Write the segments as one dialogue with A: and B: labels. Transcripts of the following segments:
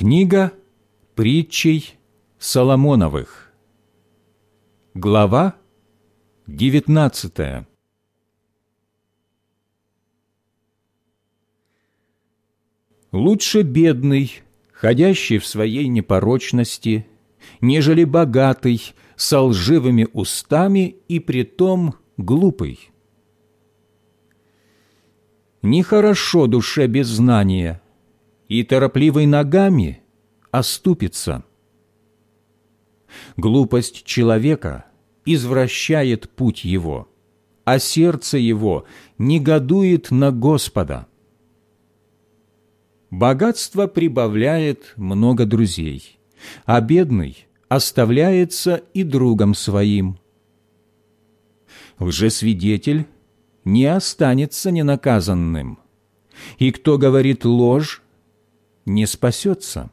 A: Книга притчей Соломоновых Глава девятнадцатая Лучше бедный, ходящий в своей непорочности, нежели богатый, со лживыми устами и притом глупый. Нехорошо душе без знания, и торопливой ногами оступится. Глупость человека извращает путь его, а сердце его негодует на Господа. Богатство прибавляет много друзей, а бедный оставляется и другом своим. Лжесвидетель не останется ненаказанным, и кто говорит ложь, не спасется.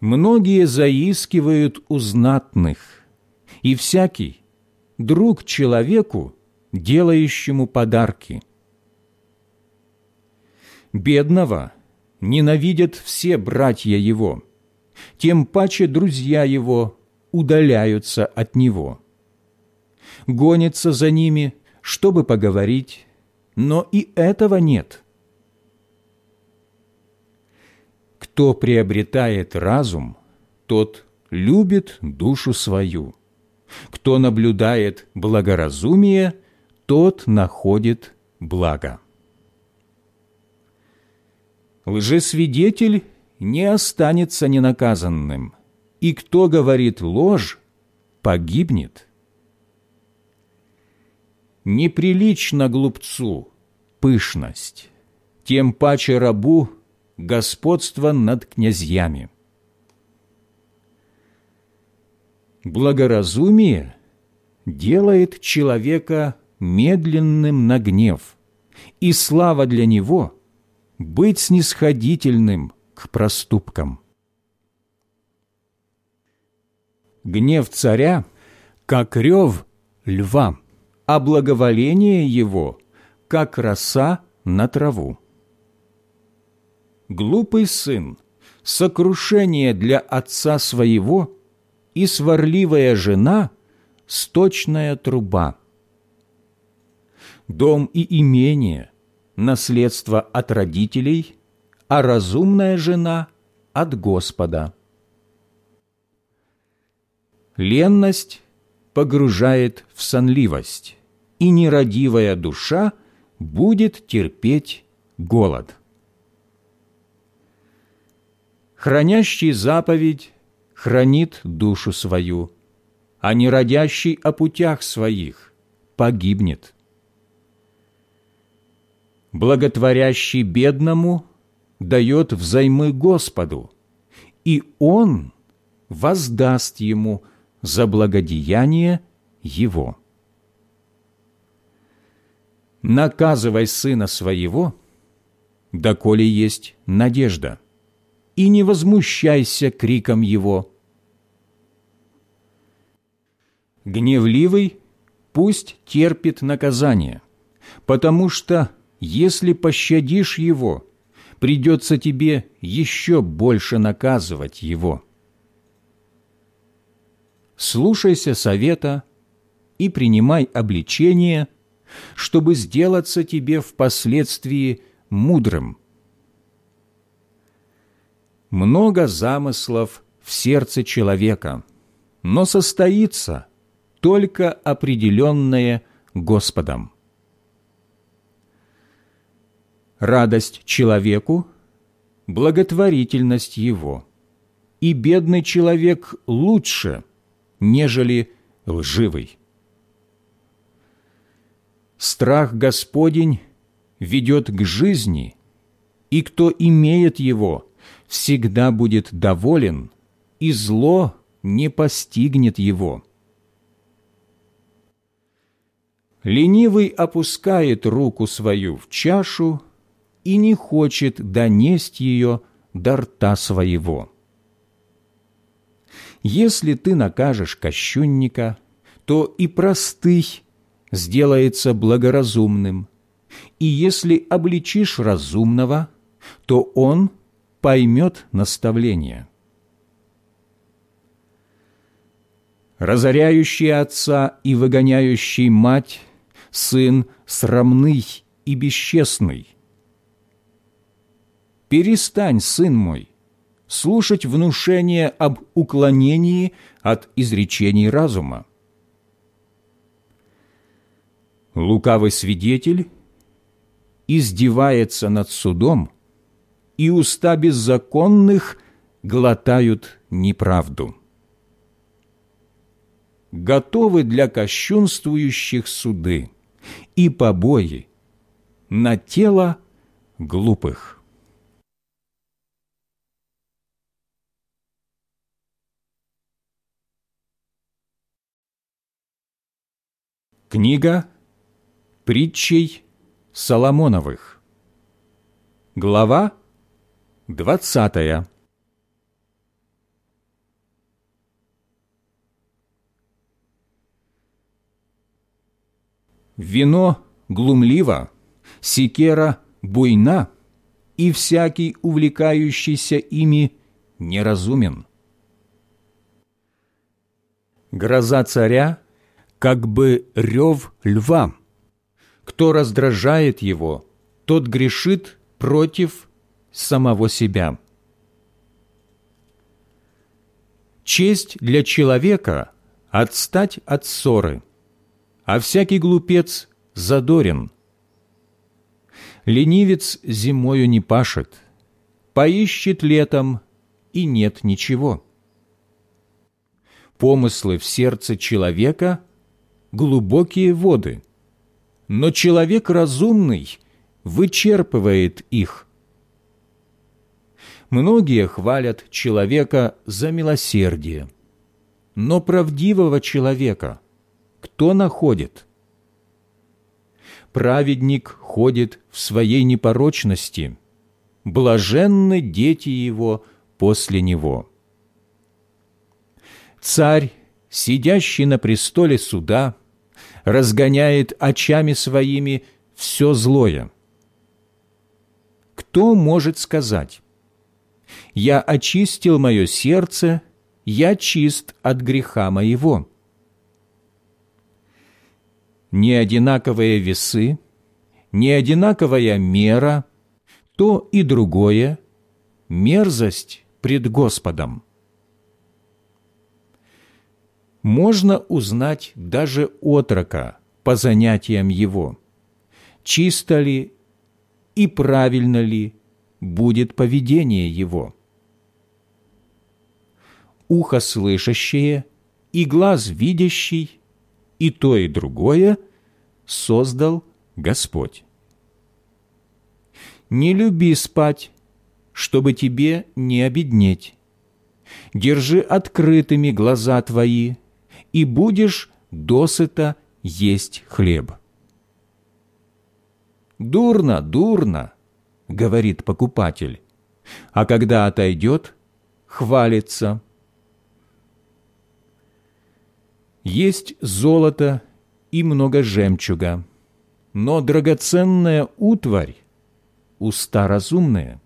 A: Многие заискивают у знатных, и всякий – друг человеку, делающему подарки. Бедного ненавидят все братья его, тем паче друзья его удаляются от него. Гонится за ними, чтобы поговорить, но и этого нет – Кто приобретает разум, тот любит душу свою. Кто наблюдает благоразумие, тот находит благо. Лжесвидетель не останется ненаказанным, и кто говорит ложь, погибнет. Неприлично глупцу пышность, тем паче рабу господство над князьями. Благоразумие делает человека медленным на гнев, и слава для него – быть снисходительным к проступкам. Гнев царя, как рев льва, а благоволение его, как роса на траву глупый сын, сокрушение для отца своего и сварливая жена – сточная труба. Дом и имение – наследство от родителей, а разумная жена – от Господа. Ленность погружает в сонливость, и нерадивая душа будет терпеть голод. Хранящий заповедь хранит душу свою, а не родящий о путях своих погибнет. Благотворящий бедному дает взаймы Господу, и Он воздаст ему за благодеяние его. Наказывай сына своего, доколе есть надежда – и не возмущайся криком его. Гневливый пусть терпит наказание, потому что, если пощадишь его, придется тебе еще больше наказывать его. Слушайся совета и принимай обличение, чтобы сделаться тебе впоследствии мудрым – много замыслов в сердце человека, но состоится только определенное Господом. Радость человеку – благотворительность его, и бедный человек лучше, нежели лживый. Страх Господень ведет к жизни, и кто имеет его – всегда будет доволен, и зло не постигнет его. Ленивый опускает руку свою в чашу и не хочет донесть ее до рта своего. Если ты накажешь кощунника, то и простый сделается благоразумным, и если обличишь разумного, то он поймет наставление. Разоряющий отца и выгоняющий мать, сын срамный и бесчестный. Перестань, сын мой, слушать внушение об уклонении от изречений разума. Лукавый свидетель издевается над судом, и уста беззаконных глотают неправду. Готовы для кощунствующих суды и побои на тело глупых. Книга притчей Соломоновых. Глава двадцатая. Вино глумливо, секера буйна, и всякий, увлекающийся ими, неразумен. Гроза царя — как бы рев льва. Кто раздражает его, тот грешит против самого себя. Честь для человека – отстать от ссоры, а всякий глупец задорен. Ленивец зимою не пашет, поищет летом, и нет ничего. Помыслы в сердце человека глубокие воды, но человек разумный вычерпывает их. Многие хвалят человека за милосердие, но правдивого человека кто находит? Праведник ходит в своей непорочности, блаженны дети его после него. Царь сидящий на престоле суда, разгоняет очами своими все злое. Кто может сказать, «Я очистил мое сердце, я чист от греха моего»? Не одинаковые весы, не одинаковая мера, то и другое – мерзость пред Господом можно узнать даже отрока по занятиям его, чисто ли и правильно ли будет поведение его. Ухо слышащее и глаз видящий, и то, и другое создал Господь. Не люби спать, чтобы тебе не обеднеть. Держи открытыми глаза твои, и будешь досыта есть хлеб. «Дурно, дурно», — говорит покупатель, а когда отойдет, хвалится. Есть золото и много жемчуга, но драгоценная утварь — уста разумные.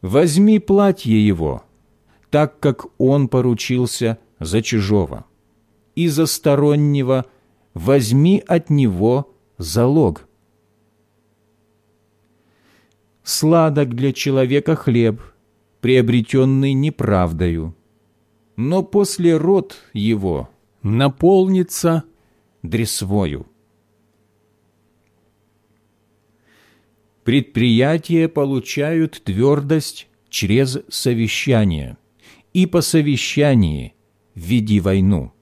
A: Возьми платье его — так как он поручился за чужого, и за стороннего возьми от него залог. Сладок для человека хлеб, приобретенный неправдою, но после род его наполнится дресвою. Предприятия получают твердость через совещание – и по совещании веди войну.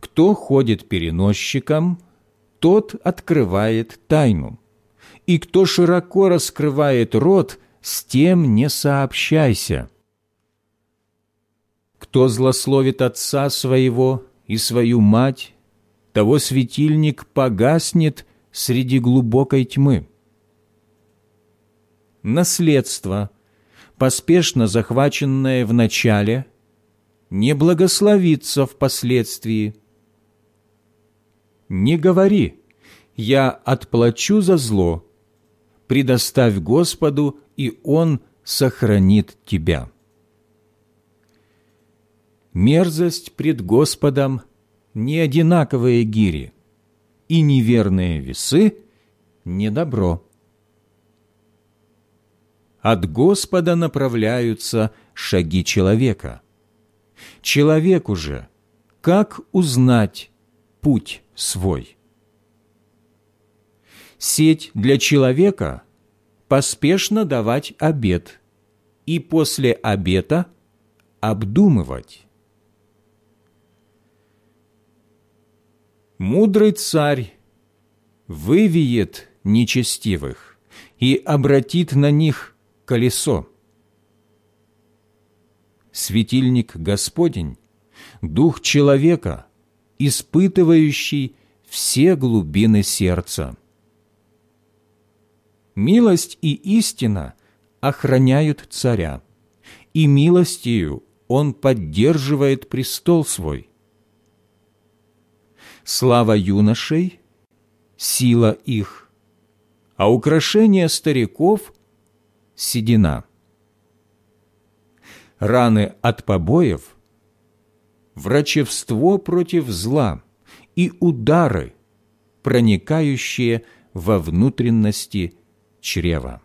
A: Кто ходит переносчиком, тот открывает тайну, и кто широко раскрывает рот, с тем не сообщайся. Кто злословит отца своего и свою мать, того светильник погаснет среди глубокой тьмы. Наследство – поспешно захваченное в начале, не благословится впоследствии. Не говори «я отплачу за зло», предоставь Господу, и Он сохранит тебя. Мерзость пред Господом – не одинаковые гири, и неверные весы – не добро. От Господа направляются шаги человека. Человеку же, как узнать путь свой? Сеть для человека – поспешно давать обед и после обета обдумывать. Мудрый царь вывиет нечестивых и обратит на них колесо. Светильник Господень, Дух человека, испытывающий все глубины сердца. Милость и истина охраняют царя, и милостью он поддерживает престол свой. Слава юношей – сила их, а украшение стариков седина. Раны от побоев, врачевство против зла и удары, проникающие во внутренности чрева.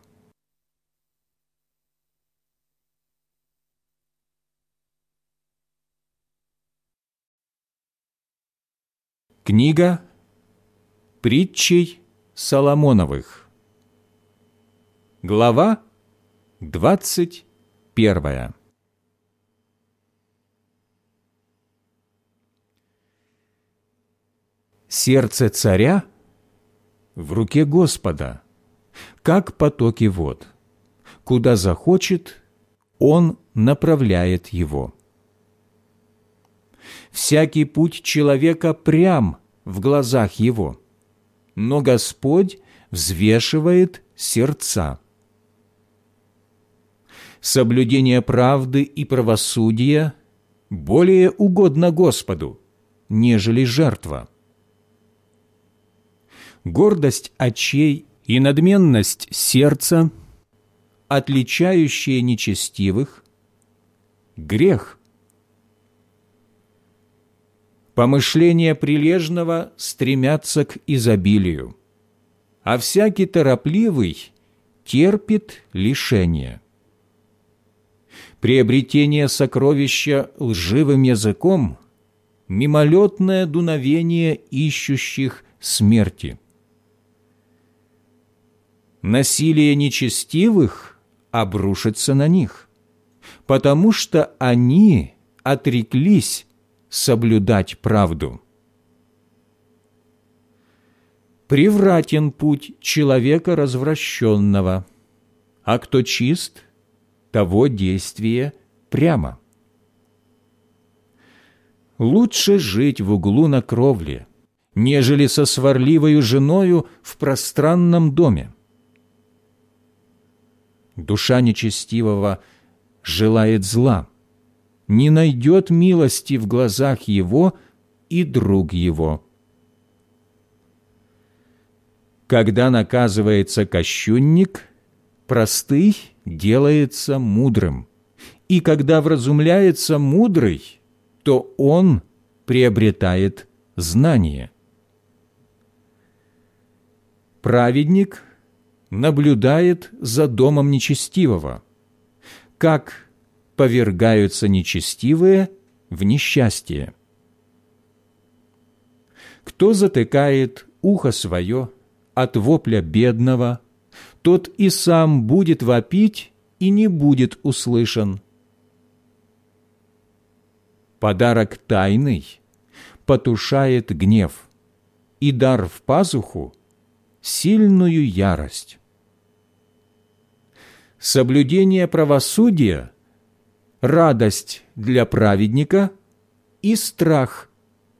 A: Книга притчей Соломоновых Глава Двадцать первая. Сердце царя в руке Господа, как потоки вод. Куда захочет, он направляет его. Всякий путь человека прям в глазах его, но Господь взвешивает сердца соблюдение правды и правосудия более угодно Господу, нежели жертва. Гордость очей и надменность сердца, отличающие нечестивых, грех. Помышления прилежного стремятся к изобилию, а всякий торопливый терпит лишение приобретение сокровища лживым языком – мимолетное дуновение ищущих смерти. Насилие нечестивых обрушится на них, потому что они отреклись соблюдать правду. Превратен путь человека развращенного, а кто чист – того действия прямо. Лучше жить в углу на кровле, нежели со сварливою женою в пространном доме. Душа нечестивого желает зла, не найдет милости в глазах его и друг его. Когда наказывается кощунник, простый делается мудрым, и когда вразумляется мудрый, то он приобретает знание. Праведник наблюдает за домом нечестивого, как повергаются нечестивые в несчастье. Кто затыкает ухо свое от вопля бедного, тот и сам будет вопить и не будет услышан. Подарок тайный потушает гнев, и дар в пазуху – сильную ярость. Соблюдение правосудия – радость для праведника и страх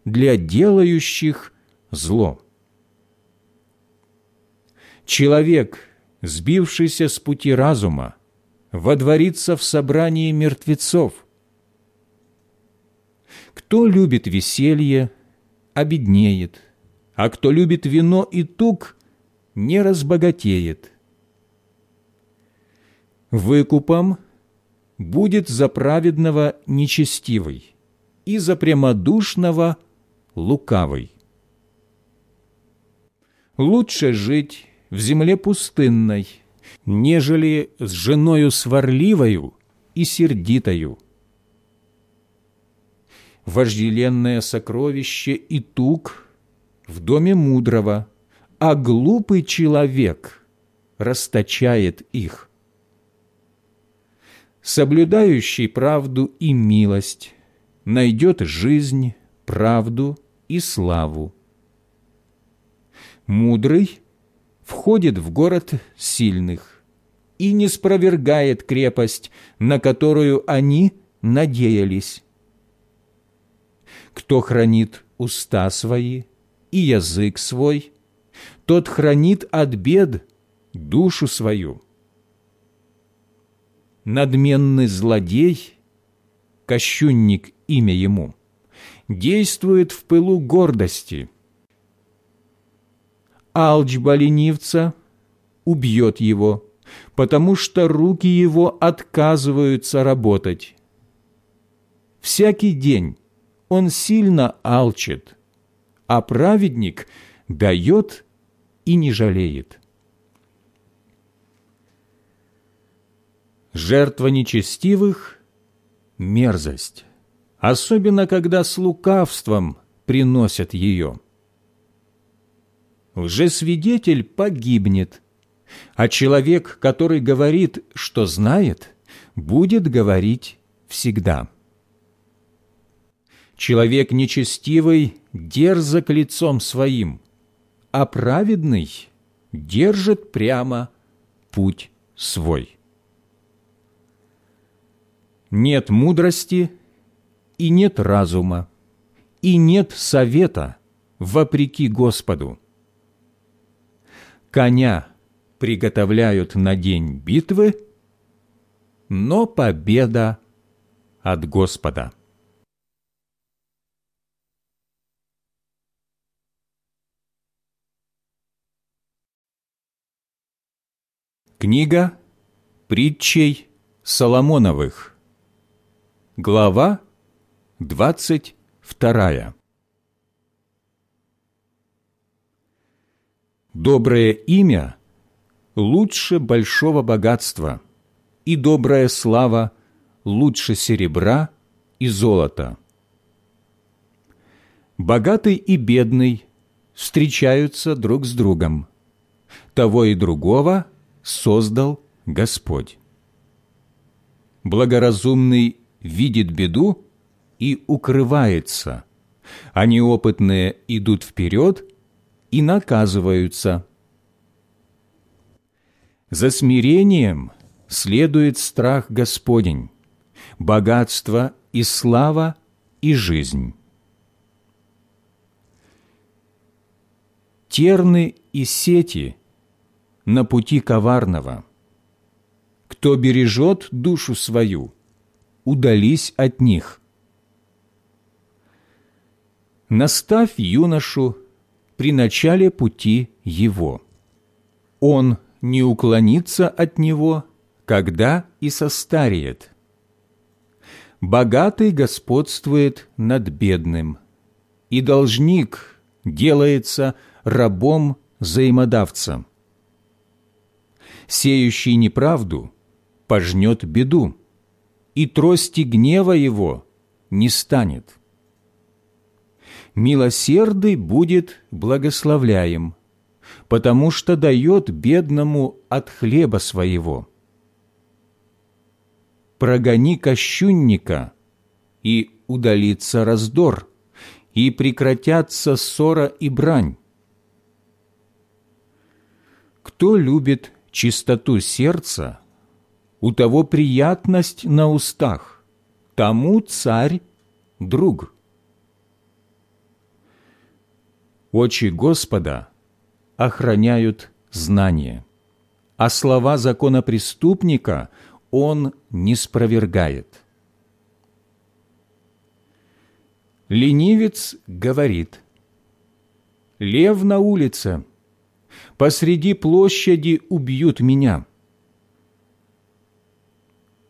A: для делающих зло. Человек – сбившийся с пути разума, водворится в собрании мертвецов. Кто любит веселье, обеднеет, а кто любит вино и тук, не разбогатеет. Выкупом будет за праведного нечестивый и за прямодушного лукавый. Лучше жить в земле пустынной, нежели с женою сварливою и сердитою. Вожделенное сокровище и тук в доме мудрого, а глупый человек расточает их. Соблюдающий правду и милость найдет жизнь, правду и славу. Мудрый входит в город сильных и не спровергает крепость, на которую они надеялись. Кто хранит уста свои и язык свой, тот хранит от бед душу свою. Надменный злодей, кощунник имя ему, действует в пылу гордости. Алчба ленивца убьет его, потому что руки его отказываются работать. Всякий день он сильно алчит, а праведник дает и не жалеет. Жертва нечестивых – мерзость, особенно когда с лукавством приносят ее. Лжесвидетель погибнет, а человек, который говорит, что знает, будет говорить всегда. Человек нечестивый дерзок лицом своим, а праведный держит прямо путь свой. Нет мудрости и нет разума, и нет совета вопреки Господу. Коня приготовляют на день битвы, но победа от Господа. Книга притчей Соломоновых. Глава двадцать вторая. Доброе имя лучше большого богатства, и добрая слава лучше серебра и золота. Богатый и бедный встречаются друг с другом. Того и другого – создал Господь. Благоразумный видит беду и укрывается, а неопытные идут вперед и наказываются. За смирением следует страх Господень, богатство и слава и жизнь. Терны и сети на пути коварного. Кто бережет душу свою, удались от них. Наставь юношу при начале пути его. Он не уклонится от него, когда и состареет. Богатый господствует над бедным, и должник делается рабом взаимодавцем сеющий неправду пожнет беду, и трости гнева его не станет. Милосердый будет благословляем, потому что дает бедному от хлеба своего. Прогони кощунника, и удалится раздор, и прекратятся ссора и брань. Кто любит чистоту сердца, у того приятность на устах, тому царь – друг. Очи Господа охраняют знание, а слова закона преступника Он не спровергает. Ленивец говорит, «Лев на улице, посреди площади убьют меня.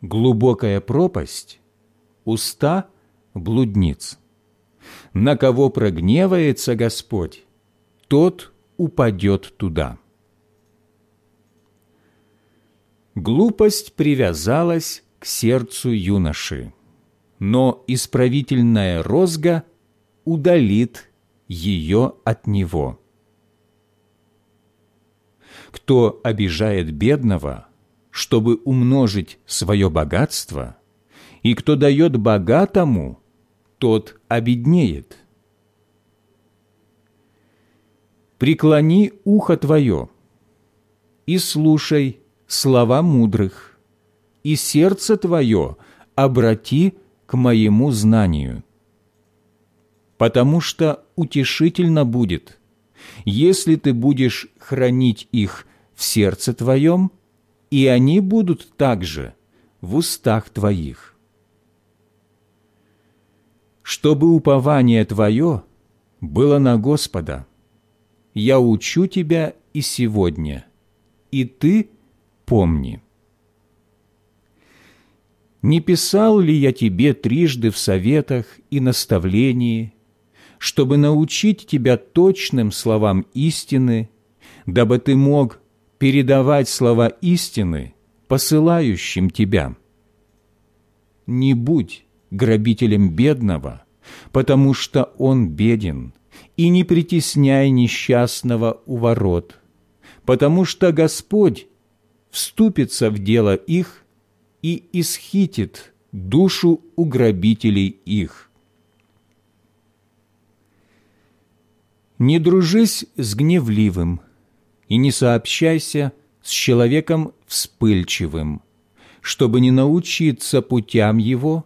A: Глубокая пропасть, уста блудниц. На кого прогневается Господь, тот упадет туда. Глупость привязалась к сердцу юноши, но исправительная розга удалит ее от него. Кто обижает бедного, чтобы умножить свое богатство, и кто дает богатому, тот обеднеет. Преклони ухо твое и слушай слова мудрых, и сердце твое обрати к моему знанию. Потому что утешительно будет, если ты будешь хранить их в сердце твоем, и они будут также в устах твоих. Чтобы упование твое было на Господа, я учу тебя и сегодня, и ты помни. Не писал ли я тебе трижды в советах и наставлении, чтобы научить тебя точным словам истины, дабы ты мог передавать слова истины посылающим тебя? Не будь грабителем бедного, потому что он беден, и не притесняй несчастного у ворот, потому что Господь вступится в дело их и исхитит душу уграбителей их. Не дружись с гневливым и не сообщайся с человеком вспыльчивым, чтобы не научиться путям его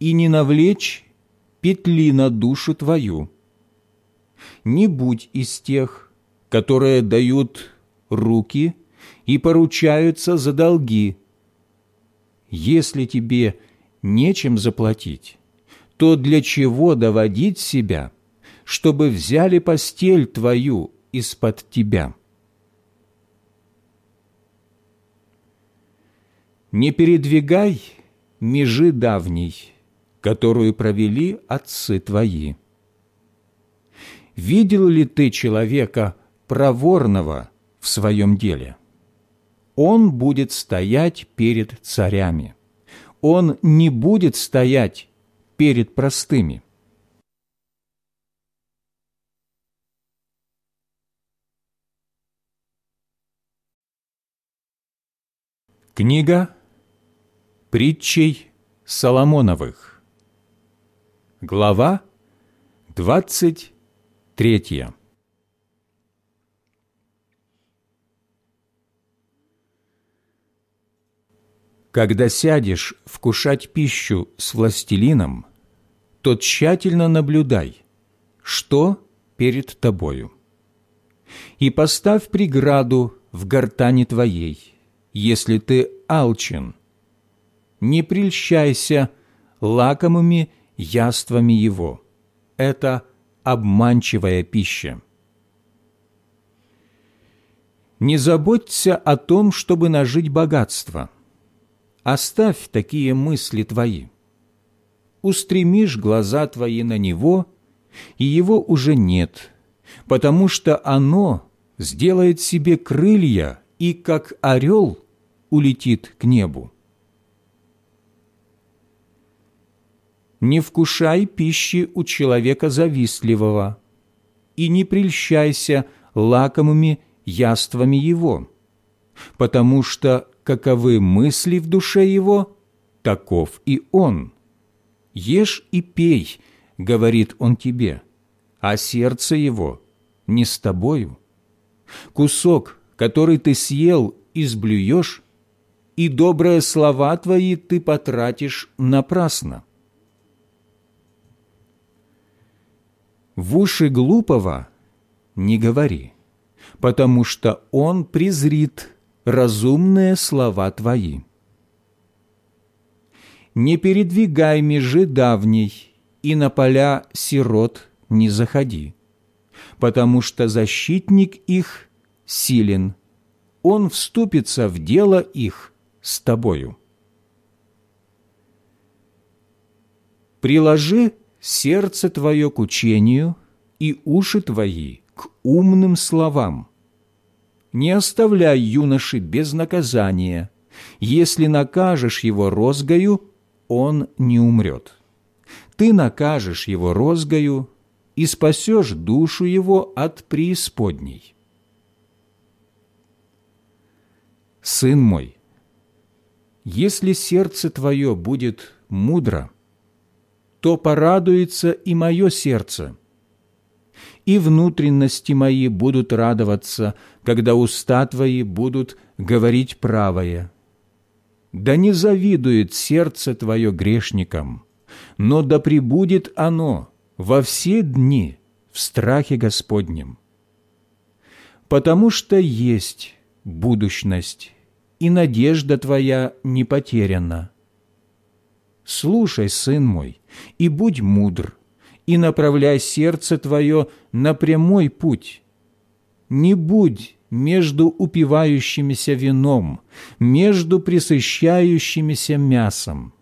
A: и не навлечь петли на душу твою. Не будь из тех, которые дают руки и поручаются за долги, если тебе нечем заплатить, то для чего доводить себя, чтобы взяли постель твою из-под тебя? Не передвигай межи давней, которую провели отцы твои. Видел ли ты человека проворного в своем деле? он будет стоять перед царями. Он не будет стоять перед простыми. Книга притчей Соломоновых. Глава двадцать третья. Когда сядешь вкушать пищу с властелином, то тщательно наблюдай, что перед тобою. И поставь преграду в гортани твоей, если ты алчен. Не прельщайся лакомыми яствами его. Это обманчивая пища. Не заботься о том, чтобы нажить богатство – Оставь такие мысли твои. Устремишь глаза твои на него, и его уже нет, потому что оно сделает себе крылья и, как орел, улетит к небу. Не вкушай пищи у человека завистливого и не прельщайся лакомыми яствами его, потому что каковы мысли в душе его, таков и он. Ешь и пей, говорит он тебе, а сердце его не с тобою. Кусок, который ты съел, изблюешь, и добрые слова твои ты потратишь напрасно. В уши глупого не говори, потому что он презрит разумные слова Твои. Не передвигай межи давней, и на поля сирот не заходи, потому что защитник их силен, он вступится в дело их с Тобою. приложи сердце твое к учению и уши твои к умным словам. Не оставляй юноши без наказания. Если накажешь его розгою, он не умрет. Ты накажешь его розгою и спасешь душу его от преисподней. Сын мой, если сердце твое будет мудро, то порадуется и мое сердце, и внутренности мои будут радоваться, когда уста твои будут говорить правое. Да не завидует сердце твое грешникам, но да пребудет оно во все дни в страхе Господнем. Потому что есть будущность, и надежда твоя не потеряна. Слушай, сын мой, и будь мудр, и направляй сердце твое на прямой путь. Не будь между упивающимися вином, между присыщающимися мясом,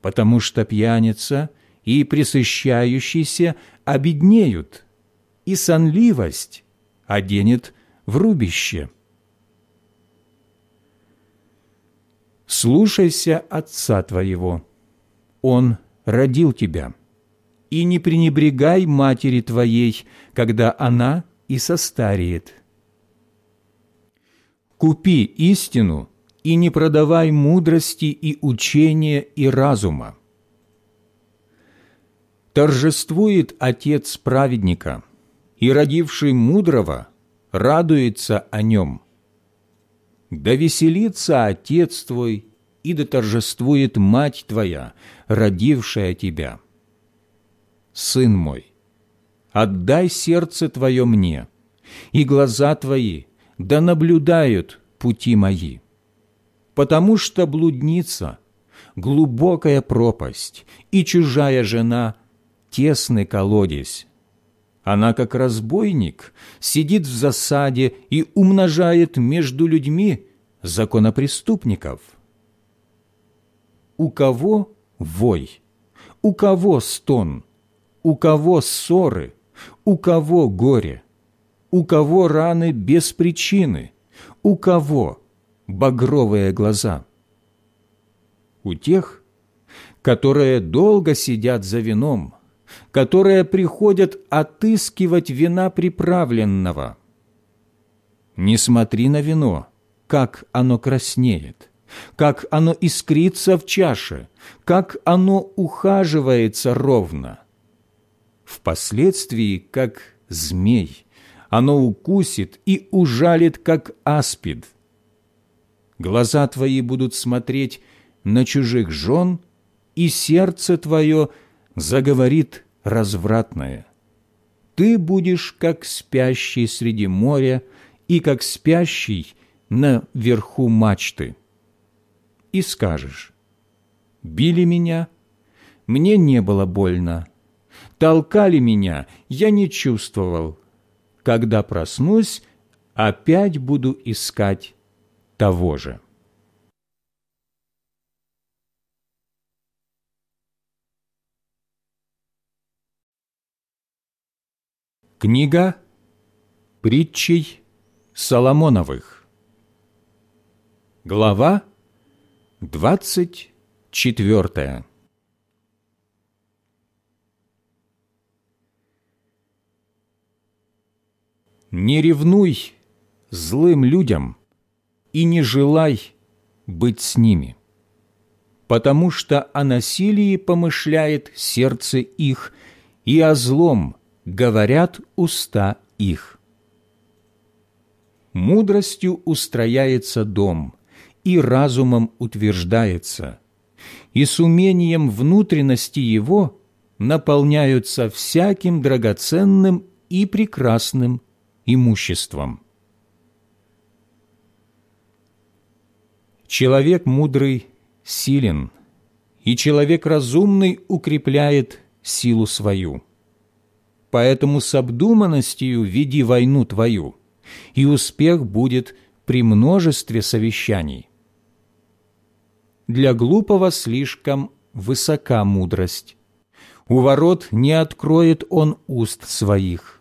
A: потому что пьяница и присыщающийся обеднеют, и сонливость оденет в рубище. Слушайся отца твоего, он родил тебя, и не пренебрегай матери твоей, когда она и состареет. Купи истину и не продавай мудрости и учения и разума. Торжествует отец праведника, и родивший мудрого радуется о нем. Да веселится отец твой, и да торжествует мать твоя, родившая тебя. Сын мой, отдай сердце твое мне, и глаза твои да наблюдают пути мои. Потому что блудница – глубокая пропасть, и чужая жена – тесный колодец. Она, как разбойник, сидит в засаде и умножает между людьми законопреступников. У кого вой, у кого стон, у кого ссоры, у кого горе – у кого раны без причины, у кого багровые глаза. У тех, которые долго сидят за вином, которые приходят отыскивать вина приправленного. Не смотри на вино, как оно краснеет, как оно искрится в чаше, как оно ухаживается ровно. Впоследствии, как змей, оно укусит и ужалит, как аспид. Глаза твои будут смотреть на чужих жен, и сердце твое заговорит развратное. Ты будешь, как спящий среди моря и как спящий на верху мачты. И скажешь, «Били меня, мне не было больно, толкали меня, я не чувствовал, когда проснусь, опять буду искать того же. Книга притчей Соломоновых Глава двадцать четвертая Не ревнуй злым людям и не желай быть с ними, потому что о насилии помышляет сердце их, и о злом говорят уста их. Мудростью устрояется дом, и разумом утверждается, и с умением внутренности его наполняются всяким драгоценным и прекрасным имуществом. Человек мудрый силен, и человек разумный укрепляет силу свою. Поэтому с обдуманностью веди войну твою, и успех будет при множестве совещаний. Для глупого слишком высока мудрость, у ворот не откроет он уст своих.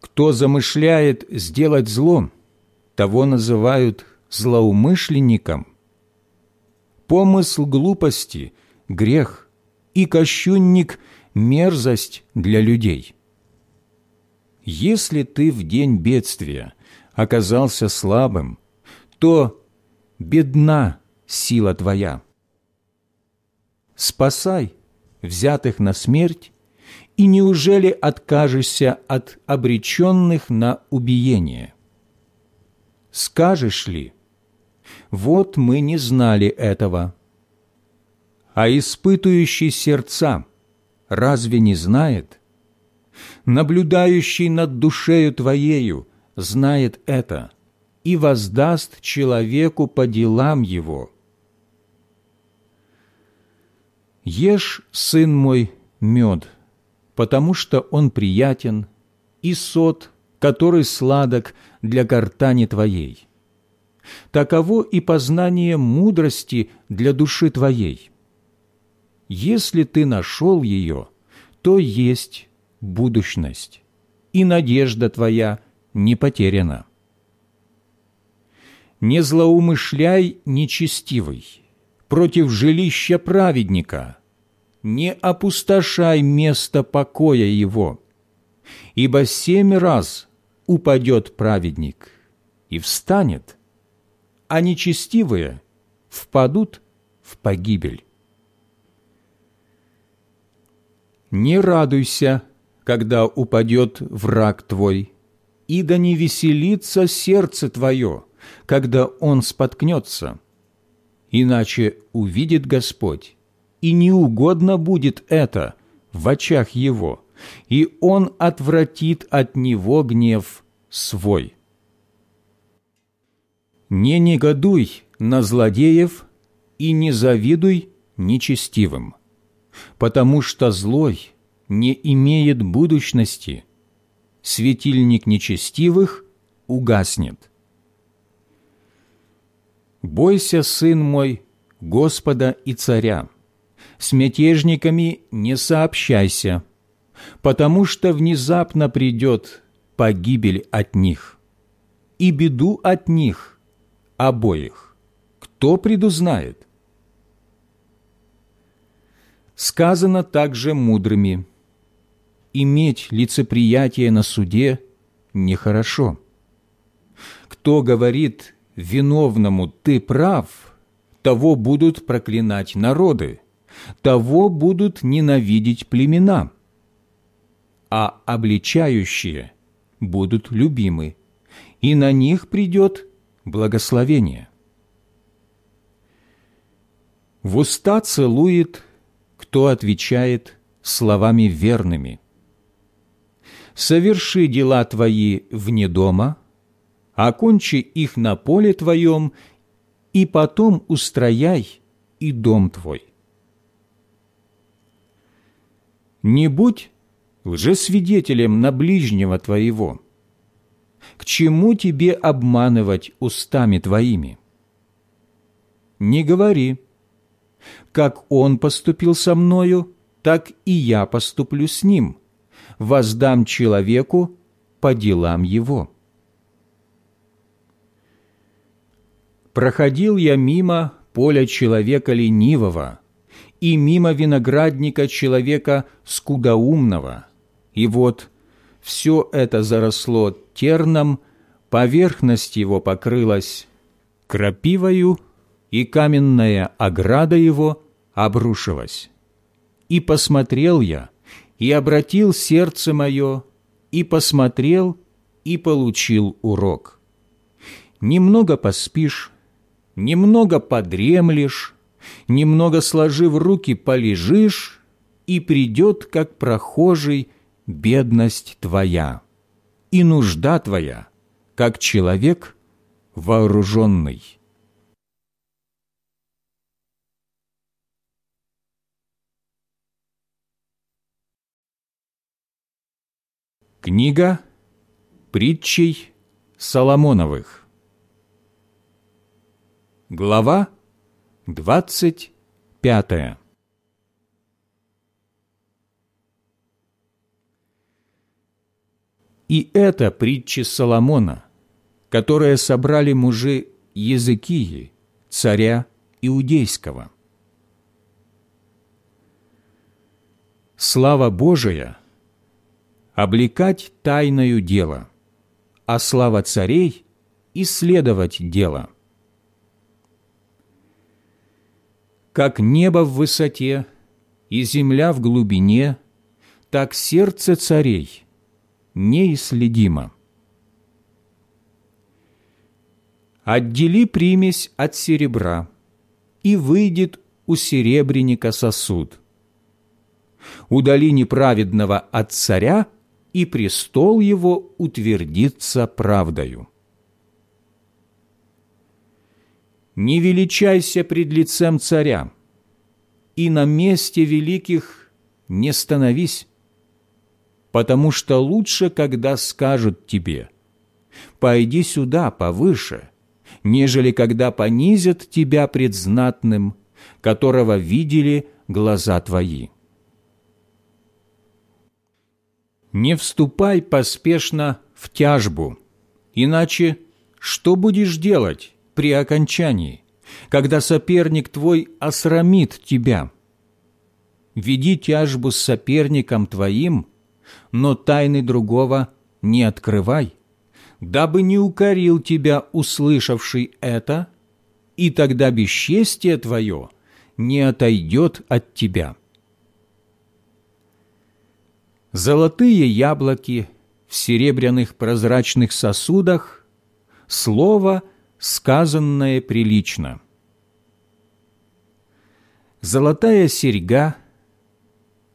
A: Кто замышляет сделать зло, того называют злоумышленником. Помысл глупости – грех, и кощунник – мерзость для людей. Если ты в день бедствия оказался слабым, то бедна сила твоя. Спасай взятых на смерть, и неужели откажешься от обреченных на убиение? Скажешь ли, вот мы не знали этого, а испытующий сердца разве не знает? Наблюдающий над душею твоею знает это и воздаст человеку по делам его. Ешь, сын мой, мед, потому что он приятен, и сот, который сладок для гортани твоей. Таково и познание мудрости для души твоей. Если ты нашел ее, то есть будущность, и надежда твоя не потеряна не злоумышляй нечестивый против жилища праведника, не опустошай место покоя его, ибо семь раз упадет праведник и встанет, а нечестивые впадут в погибель. Не радуйся, когда упадет враг твой, и да не веселится сердце твое, когда он споткнется. Иначе увидит Господь, и неугодно будет это в очах Его, и Он отвратит от него гнев свой. Не негодуй на злодеев и не завидуй нечестивым, потому что злой не имеет будущности, светильник нечестивых угаснет. «Бойся, сын мой, Господа и царя, с мятежниками не сообщайся, потому что внезапно придет погибель от них, и беду от них обоих. Кто предузнает?» Сказано также мудрыми, «Иметь лицеприятие на суде нехорошо». Кто говорит виновному «ты прав», того будут проклинать народы, того будут ненавидеть племена, а обличающие будут любимы, и на них придет благословение. В уста целует, кто отвечает словами верными. «Соверши дела твои вне дома», окончи их на поле твоем, и потом устрояй и дом твой. Не будь лжесвидетелем на ближнего твоего. К чему тебе обманывать устами твоими? Не говори, как он поступил со мною, так и я поступлю с ним, воздам человеку по делам его». Проходил я мимо поля человека ленивого и мимо виноградника человека скудоумного, и вот все это заросло терном, поверхность его покрылась крапивою, и каменная ограда его обрушилась. И посмотрел я, и обратил сердце мое, и посмотрел, и получил урок. Немного поспишь, немного подремлешь, немного сложив руки полежишь, и придет, как прохожий, бедность твоя, и нужда твоя, как человек вооруженный. Книга притчей Соломоновых Глава 25 И это притча Соломона, которое собрали мужи Языкии, царя Иудейского. Слава Божия – облекать тайною дело, а слава царей – исследовать дело – Как небо в высоте и земля в глубине, так сердце царей неисследимо. Отдели примесь от серебра, и выйдет у серебряника сосуд. Удали неправедного от царя, и престол его утвердится правдою. Не величайся пред лицем царя, и на месте великих не становись, потому что лучше, когда скажут тебе «Пойди сюда повыше», нежели когда понизят тебя пред знатным, которого видели глаза твои. Не вступай поспешно в тяжбу, иначе что будешь делать при окончании, когда соперник твой осрамит тебя? Веди тяжбу с соперником твоим, но тайны другого не открывай дабы не укорил тебя, услышавший это, и тогда бесчестие твое не отойдет от тебя. Золотые яблоки в серебряных прозрачных сосудах – слово, сказанное прилично. Золотая серьга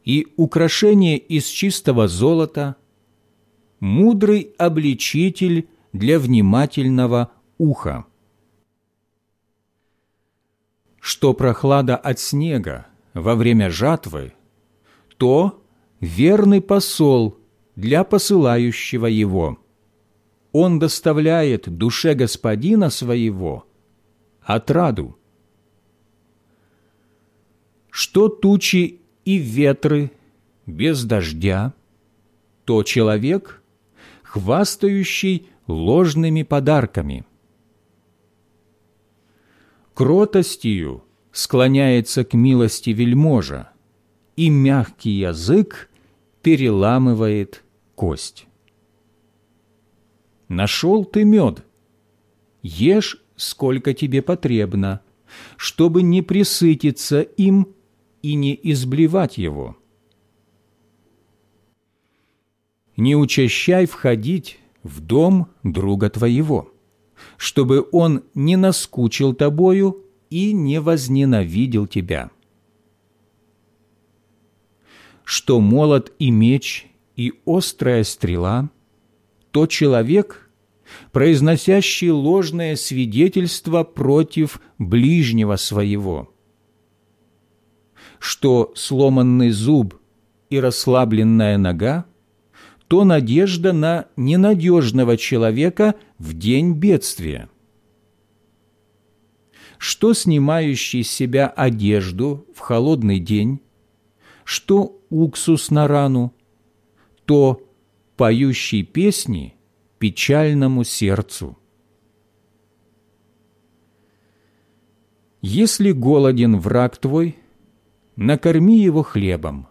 A: и украшение из чистого золота – мудрый обличитель для внимательного уха. Что прохлада от снега во время жатвы, то верный посол для посылающего его. Он доставляет душе господина своего отраду. Что тучи и ветры без дождя, то человек – хвастающий ложными подарками. Кротостью склоняется к милости вельможа, и мягкий язык переламывает кость. Нашел ты мед, ешь, сколько тебе потребно, чтобы не присытиться им и не изблевать его. не учащай входить в дом друга твоего, чтобы он не наскучил тобою и не возненавидел тебя. Что молот и меч и острая стрела, то человек, произносящий ложное свидетельство против ближнего своего. Что сломанный зуб и расслабленная нога то надежда на ненадежного человека в день бедствия. Что снимающий с себя одежду в холодный день, что уксус на рану, то поющий песни печальному сердцу. Если голоден враг твой, накорми его хлебом,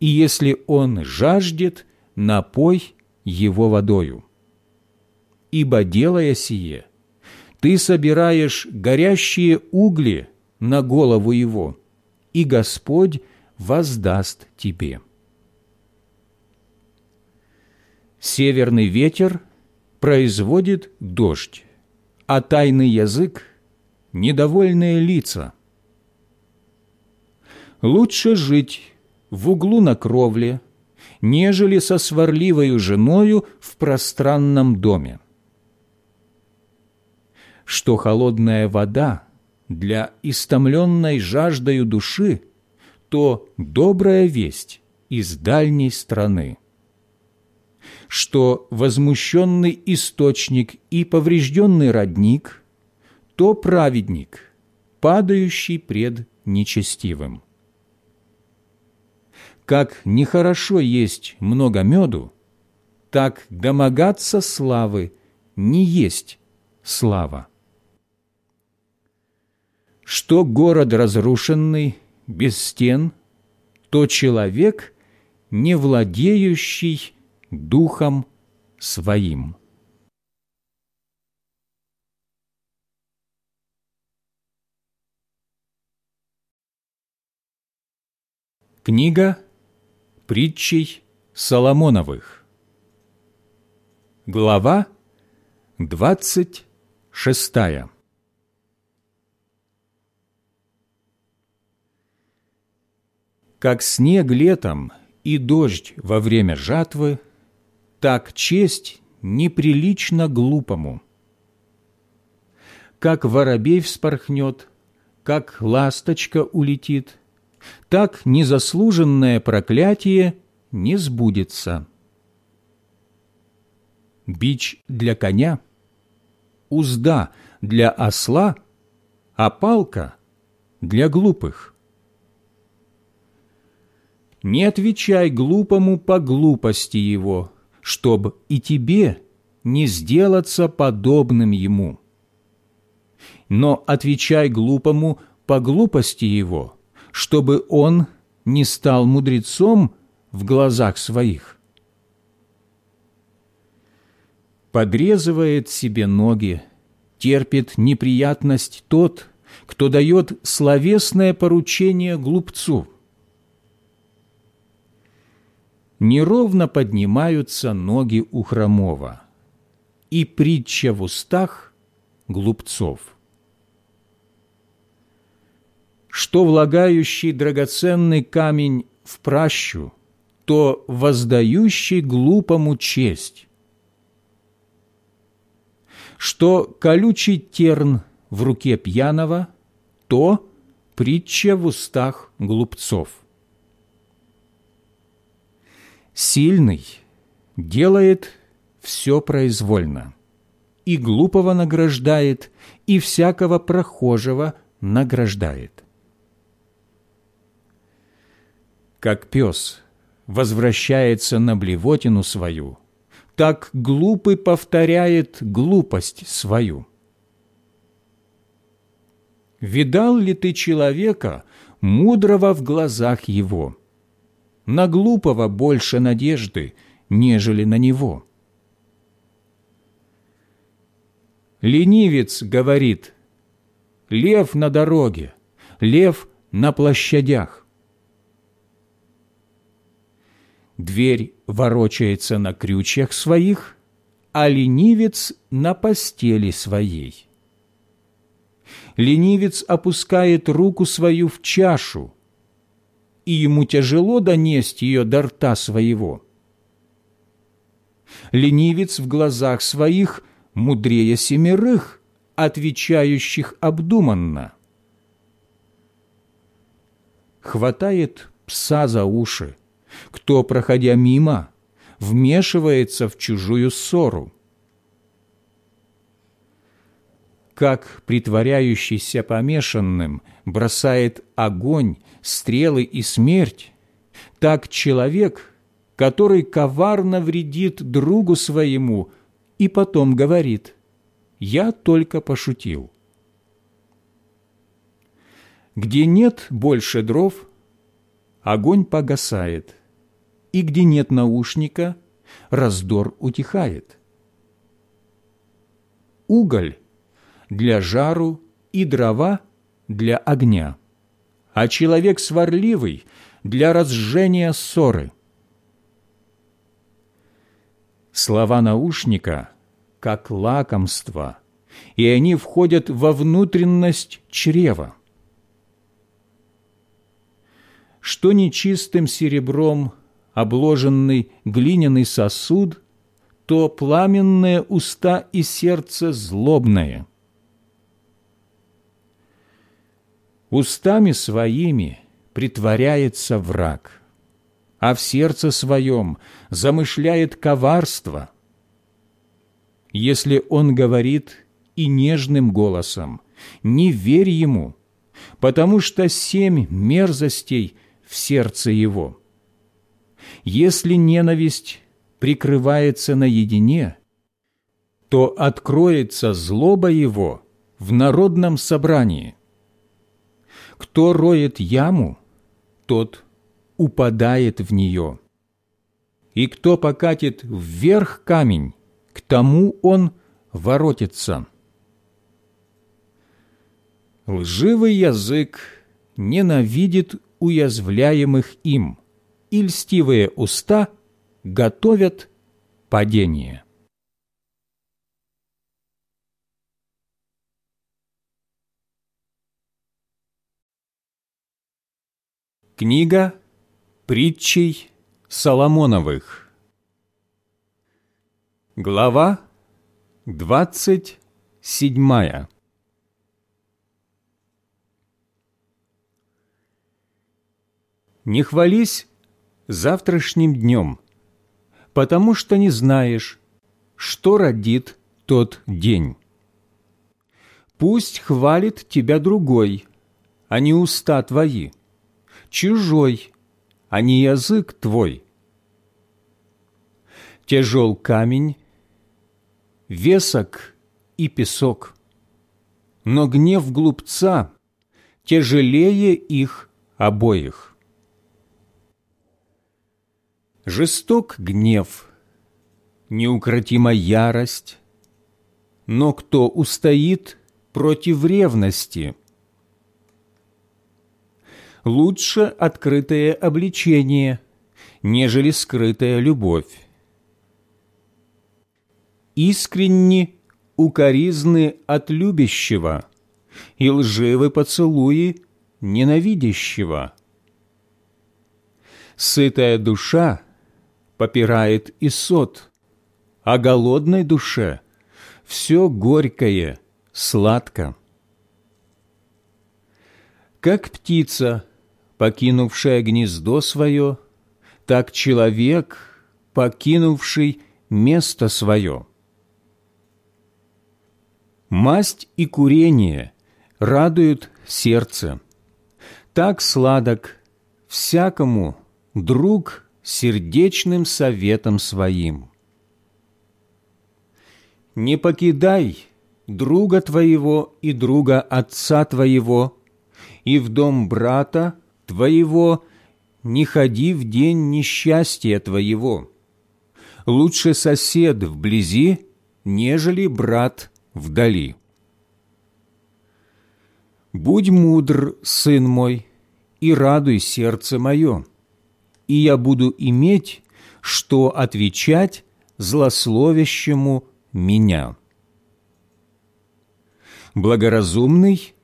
A: и если он жаждет – напой его водою. Ибо, делая сие, ты собираешь горящие угли на голову его, и Господь воздаст тебе. Северный ветер производит дождь, а тайный язык – недовольные лица. Лучше жить в углу на кровле – нежели со сварливою женою в пространном доме. Что холодная вода для истомленной жаждою души, то добрая весть из дальней страны. Что возмущенный источник и поврежденный родник, то праведник, падающий пред нечестивым как нехорошо есть много меду, так домогаться славы не есть слава. Что город разрушенный, без стен, то человек, не владеющий духом своим. Книга притчей Соломоновых Глава двадцать шестая Как снег летом и дождь во время жатвы, так честь неприлично глупому. Как воробей вспорхнет, как ласточка улетит – так незаслуженное проклятие не сбудется. Бич для коня, узда для осла, а палка для глупых. Не отвечай глупому по глупости его, чтоб и тебе не сделаться подобным ему. Но отвечай глупому по глупости его – чтобы он не стал мудрецом в глазах своих. Подрезывает себе ноги, терпит неприятность тот, кто дает словесное поручение глупцу. Неровно поднимаются ноги у хромого, и притча в устах глупцов – что влагающий драгоценный камень в пращу, то воздающий глупому честь, что колючий терн в руке пьяного, то притча в устах глупцов. Сильный делает все произвольно, и глупого награждает, и всякого прохожего награждает. как пес возвращается на блевотину свою, так глупый повторяет глупость свою. Видал ли ты человека, мудрого в глазах его? На глупого больше надежды, нежели на него. Ленивец говорит, лев на дороге, лев на площадях. Дверь ворочается на крючьях своих, а ленивец на постели своей. Ленивец опускает руку свою в чашу, и ему тяжело донести ее до рта своего. Ленивец в глазах своих мудрее семерых, отвечающих обдуманно. Хватает пса за уши, кто, проходя мимо, вмешивается в чужую ссору. Как притворяющийся помешанным бросает огонь, стрелы и смерть, так человек, который коварно вредит другу своему и потом говорит «Я только пошутил». Где нет больше дров, огонь погасает, и где нет наушника, раздор утихает. Уголь для жару и дрова для огня, а человек сварливый для разжения ссоры. Слова наушника как лакомство, и они входят во внутренность чрева. Что нечистым серебром – обложенный глиняный сосуд, то пламенные уста и сердце злобное. Устами своими притворяется враг, а в сердце своем замышляет коварство. Если он говорит и нежным голосом, не верь ему, потому что семь мерзостей в сердце его – если ненависть, прикрывается наедине, то откроется злоба его в народном собрании. Кто роет яму, тот упадает в нее. И кто покатит вверх камень, к тому он воротится. Лживый язык ненавидит уязвляемых им, и льстивые уста готовят падение. Книга притчей Соломоновых. Глава двадцать седьмая. Не хвались завтрашним днем, потому что не знаешь, что родит тот день. Пусть хвалит тебя другой, а не уста твои, чужой, а не язык твой. Тяжел камень, весок и песок, но гнев глупца тяжелее их обоих. Жесток гнев, неукротима ярость, но кто устоит против ревности – лучше открытое обличение, нежели скрытая любовь. Искренни укоризны от любящего и лживы поцелуи ненавидящего. Сытая душа попирает и сот, а голодной душе все горькое, сладко. Как птица – покинувшая гнездо свое, так человек, покинувший место свое. Масть и курение радуют сердце. Так сладок всякому друг сердечным советом своим. Не покидай друга твоего и друга отца твоего, и в дом брата твоего не ходи в день несчастья твоего. Лучше сосед вблизи, нежели брат вдали. Будь мудр, сын мой, и радуй сердце мое, и я буду иметь, что отвечать злословящему меня. Благоразумный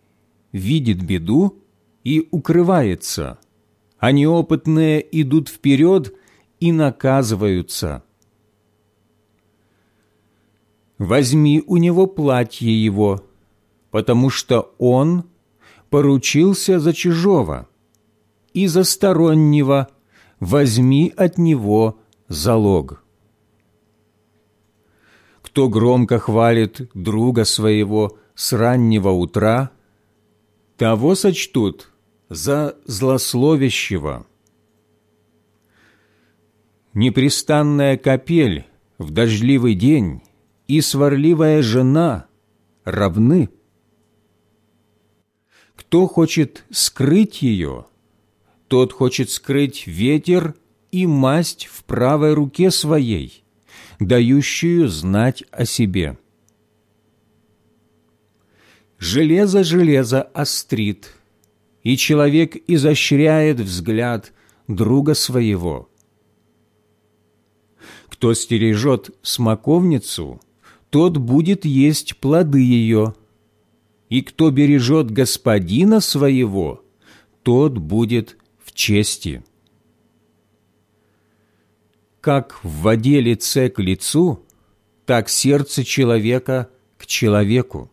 A: видит беду и укрывается, а неопытные идут вперед и наказываются. Возьми у него платье его, потому что он поручился за чужого, и за стороннего возьми от него залог. Кто громко хвалит друга своего с раннего утра, того сочтут за злословящего. Непрестанная капель в дождливый день и сварливая жена равны. Кто хочет скрыть ее, тот хочет скрыть ветер и масть в правой руке своей, дающую знать о себе. Железо железо острит – и человек изощряет взгляд друга своего. Кто стережет смоковницу, тот будет есть плоды ее, и кто бережет господина своего, тот будет в чести. Как в воде лице к лицу, так сердце человека к человеку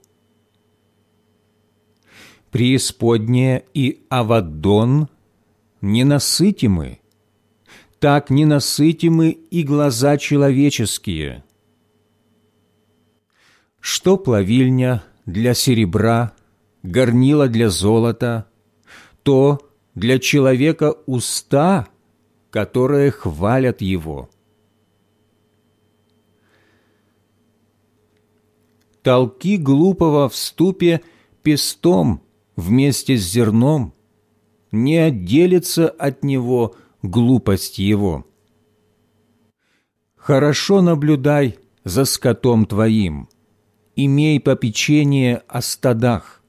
A: преисподняя и Авадон ненасытимы. Так ненасытимы и глаза человеческие. Что плавильня для серебра, горнила для золота, то для человека уста, которые хвалят его. Толки глупого в ступе пестом – вместе с зерном, не отделится от него глупость его. Хорошо наблюдай за скотом твоим, имей попечение о стадах,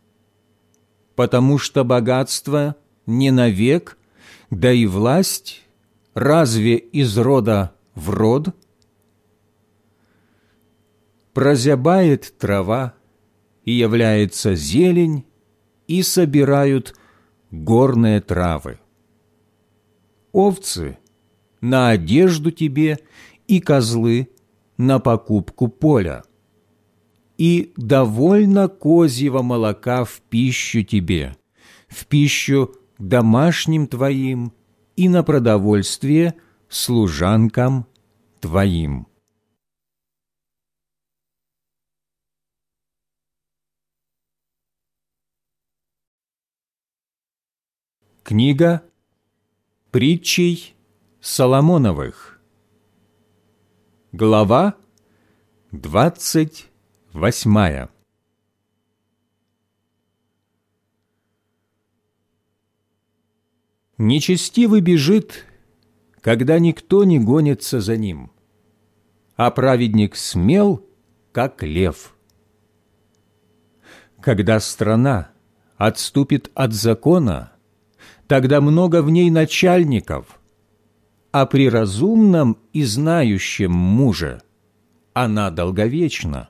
A: потому что богатство не навек, да и власть разве из рода в род? Прозябает трава, и является зелень, и собирают горные травы. Овцы на одежду тебе и козлы на покупку поля. И довольно козьего молока в пищу тебе, в пищу домашним твоим и на продовольствие служанкам твоим. Книга притчей Соломоновых Глава двадцать восьмая Нечестивый бежит, когда никто не гонится за ним, а праведник смел, как лев. Когда страна отступит от закона, тогда много в ней начальников, а при разумном и знающем муже она долговечна.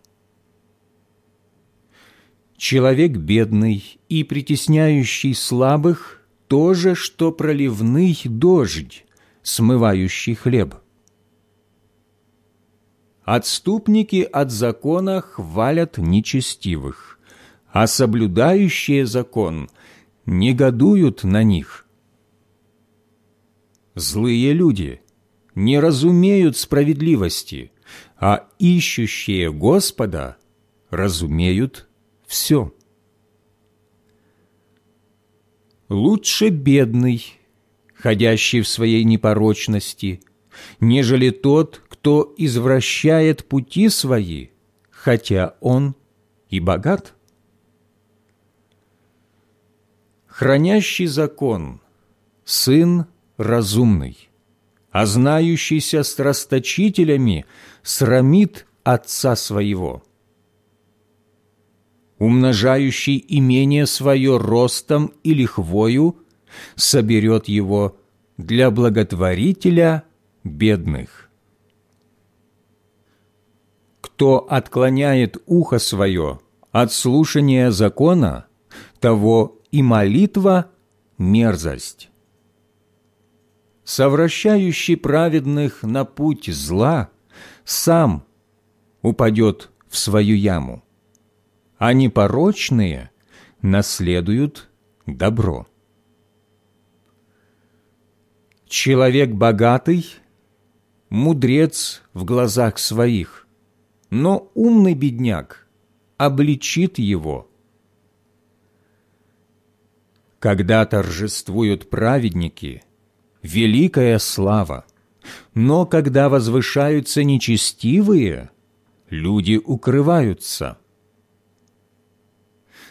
A: Человек бедный и притесняющий слабых – то же, что проливный дождь, смывающий хлеб. Отступники от закона хвалят нечестивых, а соблюдающие закон негодуют на них. Злые люди не разумеют справедливости, а ищущие Господа разумеют все. лучше бедный, ходящий в своей непорочности, нежели тот, кто извращает пути свои, хотя он и богат. Хранящий закон – сын разумный, а знающийся с расточителями срамит отца своего – умножающий имение свое ростом и лихвою, соберет его для благотворителя бедных. Кто отклоняет ухо свое от слушания закона, того и молитва – мерзость. Совращающий праведных на путь зла сам упадет в свою яму а непорочные наследуют добро. Человек богатый – мудрец в глазах своих, но умный бедняк обличит его. Когда торжествуют праведники – великая слава, но когда возвышаются нечестивые – люди укрываются –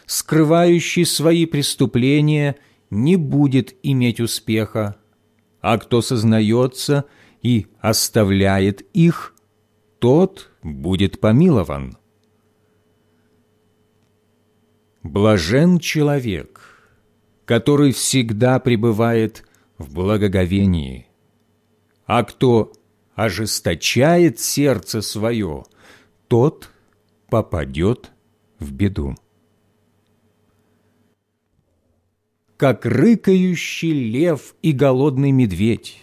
A: скрывающий свои преступления, не будет иметь успеха, а кто сознается и оставляет их, тот будет помилован. Блажен человек, который всегда пребывает в благоговении, а кто ожесточает сердце свое, тот попадет в беду. как рыкающий лев и голодный медведь,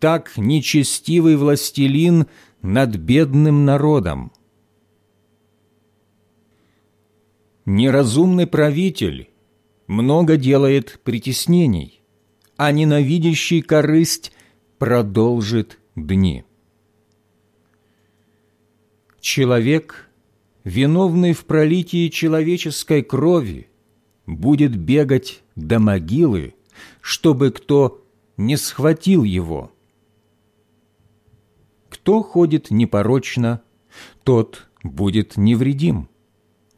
A: так нечестивый властелин над бедным народом. Неразумный правитель много делает притеснений, а ненавидящий корысть продолжит дни. Человек, виновный в пролитии человеческой крови, будет бегать до могилы, чтобы кто не схватил его. Кто ходит непорочно, тот будет невредим,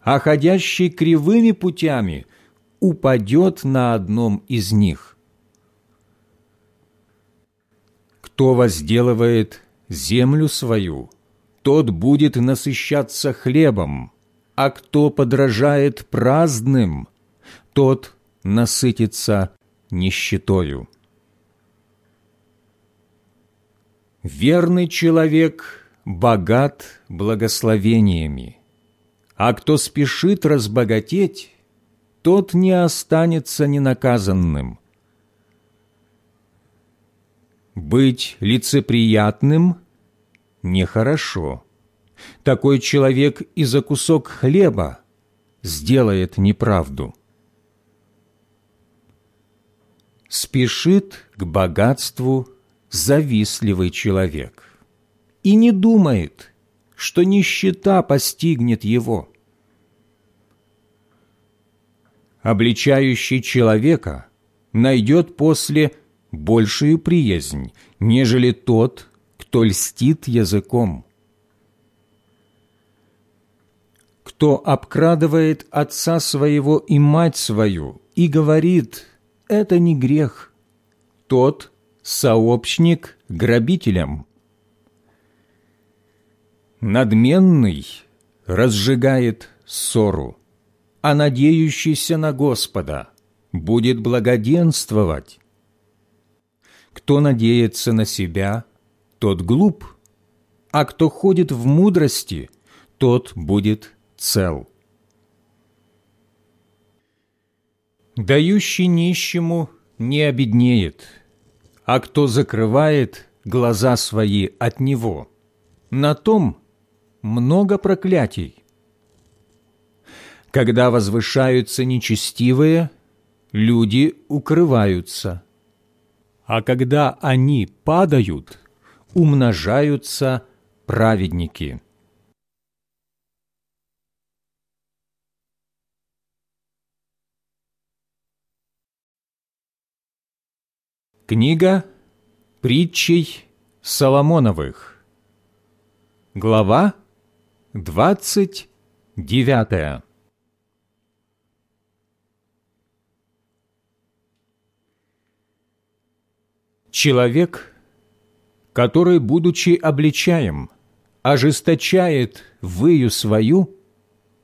A: а ходящий кривыми путями упадет на одном из них. Кто возделывает землю свою, тот будет насыщаться хлебом, а кто подражает праздным, тот насытится нищетою. Верный человек богат благословениями, а кто спешит разбогатеть, тот не останется ненаказанным. Быть лицеприятным нехорошо. Такой человек и за кусок хлеба сделает неправду. Спешит к богатству завистливый человек и не думает, что нищета постигнет его. Обличающий человека найдет после большую приязнь, нежели тот, кто льстит языком. Кто обкрадывает отца своего и мать свою и говорит «это не грех», тот сообщник грабителям. Надменный разжигает ссору, а надеющийся на Господа будет благоденствовать. Кто надеется на себя, тот глуп, а кто ходит в мудрости, тот будет цел. Дающий нищему не обеднеет – а кто закрывает глаза свои от него, на том много проклятий. Когда возвышаются нечестивые, люди укрываются, а когда они падают, умножаются праведники». Книга притчей Соломоновых. Глава двадцать девятая. Человек, который, будучи обличаем, ожесточает выю свою,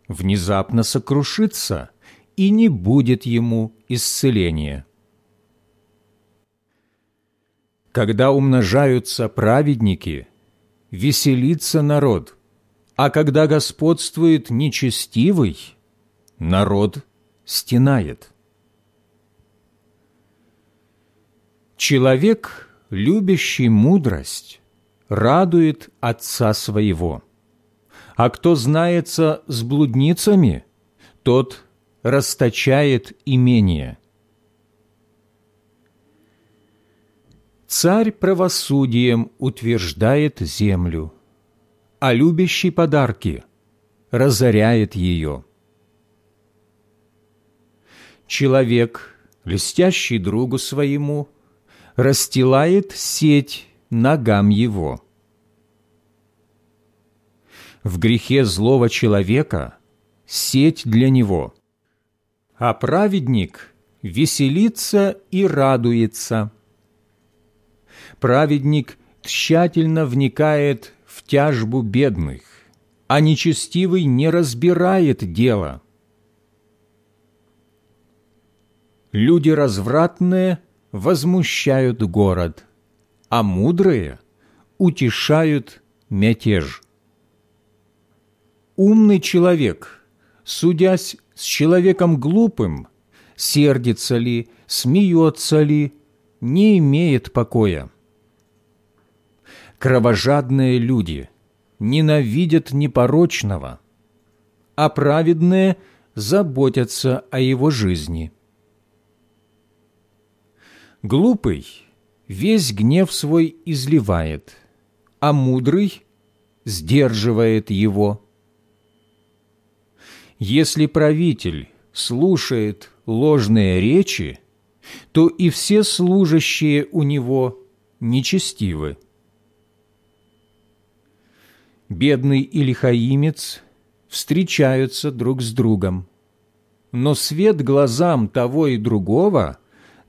A: внезапно сокрушится, и не будет ему исцеления. Когда умножаются праведники, веселится народ, а когда господствует нечестивый, народ стенает. Человек, любящий мудрость, радует отца своего, а кто знается с блудницами, тот расточает имение – Царь правосудием утверждает землю, а любящий подарки разоряет ее. Человек, льстящий другу своему, расстилает сеть ногам его. В грехе злого человека сеть для него, а праведник веселится и радуется – праведник тщательно вникает в тяжбу бедных, а нечестивый не разбирает дело. Люди развратные возмущают город, а мудрые утешают мятеж. Умный человек, судясь с человеком глупым, сердится ли, смеется ли, не имеет покоя. Кровожадные люди ненавидят непорочного, а праведные заботятся о его жизни. Глупый весь гнев свой изливает, а мудрый сдерживает его. Если правитель слушает ложные речи, то и все служащие у него нечестивы бедный и лихаимец встречаются друг с другом, но свет глазам того и другого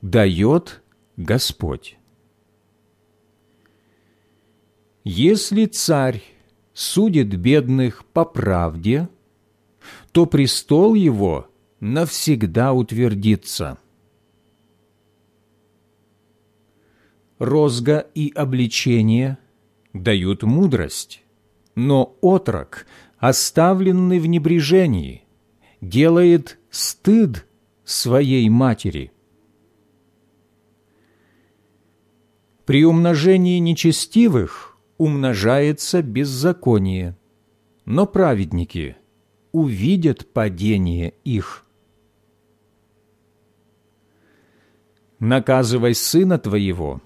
A: дает Господь. Если царь судит бедных по правде, то престол его навсегда утвердится. Розга и обличение дают мудрость, но отрок, оставленный в небрежении, делает стыд своей матери. При умножении нечестивых умножается беззаконие, но праведники увидят падение их. Наказывай сына твоего,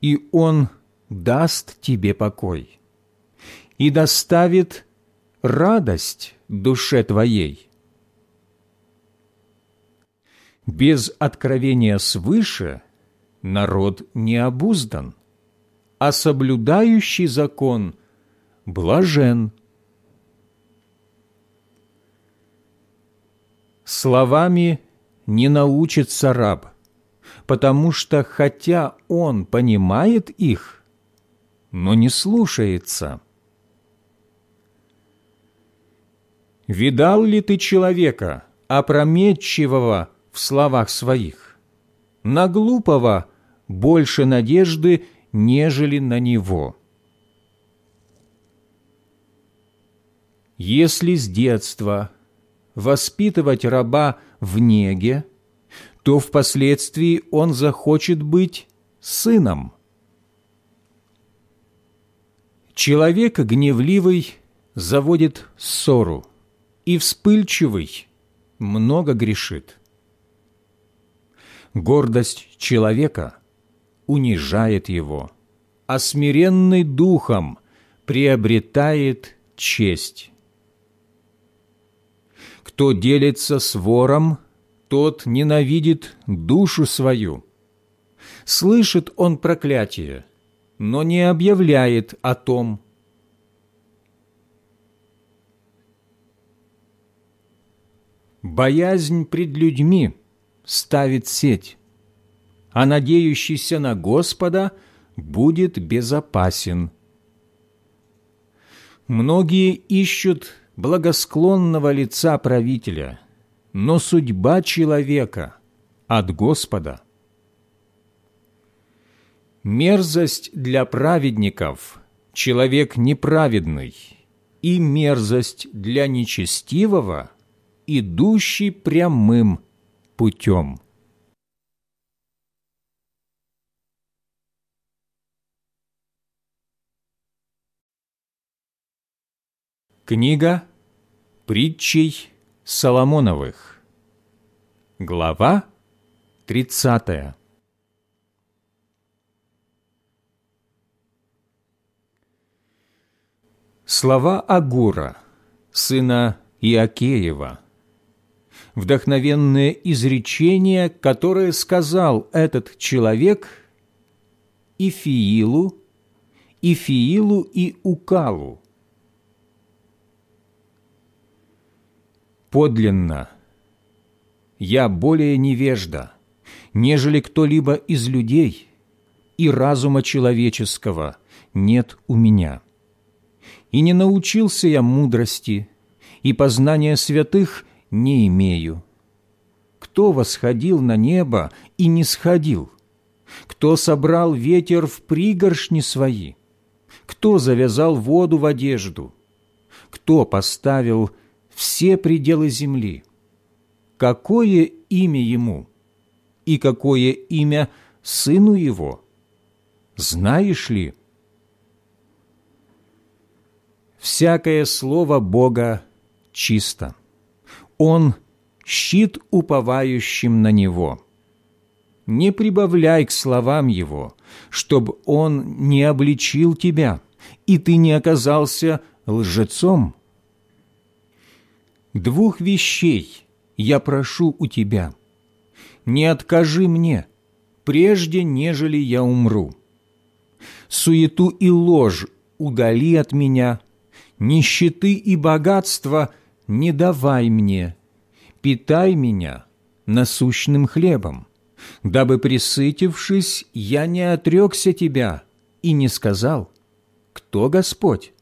A: и он даст тебе покой и доставит радость душе твоей. Без откровения свыше народ не обуздан, а соблюдающий закон блажен. Словами не научится раб, потому что хотя он понимает их, но не слушается. Видал ли ты человека, опрометчивого в словах своих? На глупого больше надежды, нежели на него. Если с детства воспитывать раба в неге, то впоследствии он захочет быть сыном. Человек гневливый заводит ссору, и вспыльчивый много грешит. Гордость человека унижает его, а смиренный духом приобретает честь. Кто делится с вором, тот ненавидит душу свою. Слышит он проклятие, но не объявляет о том, Боязнь пред людьми ставит сеть, а надеющийся на Господа будет безопасен. Многие ищут благосклонного лица правителя, но судьба человека от Господа. Мерзость для праведников – человек неправедный, и мерзость для нечестивого – идущий прямым путем. Книга притчей Соломоновых. Глава 30. Слова Агура, сына Иакеева, вдохновенное изречение, которое сказал этот человек Ифиилу, Ифиилу и Укалу. Подлинно, я более невежда, нежели кто-либо из людей, и разума человеческого нет у меня. И не научился я мудрости, и познания святых не имею. Кто восходил на небо и не сходил? Кто собрал ветер в пригоршни свои? Кто завязал воду в одежду? Кто поставил все пределы земли? Какое имя ему? И какое имя сыну его? Знаешь ли? Всякое слово Бога чисто. Он – щит уповающим на Него. Не прибавляй к словам Его, чтобы Он не обличил тебя, и ты не оказался лжецом. Двух вещей я прошу у тебя. Не откажи мне, прежде нежели я умру. Суету и ложь удали от меня, нищеты и богатства не давай мне, питай меня насущным хлебом, дабы, присытившись, я не отрекся тебя и не сказал, кто Господь,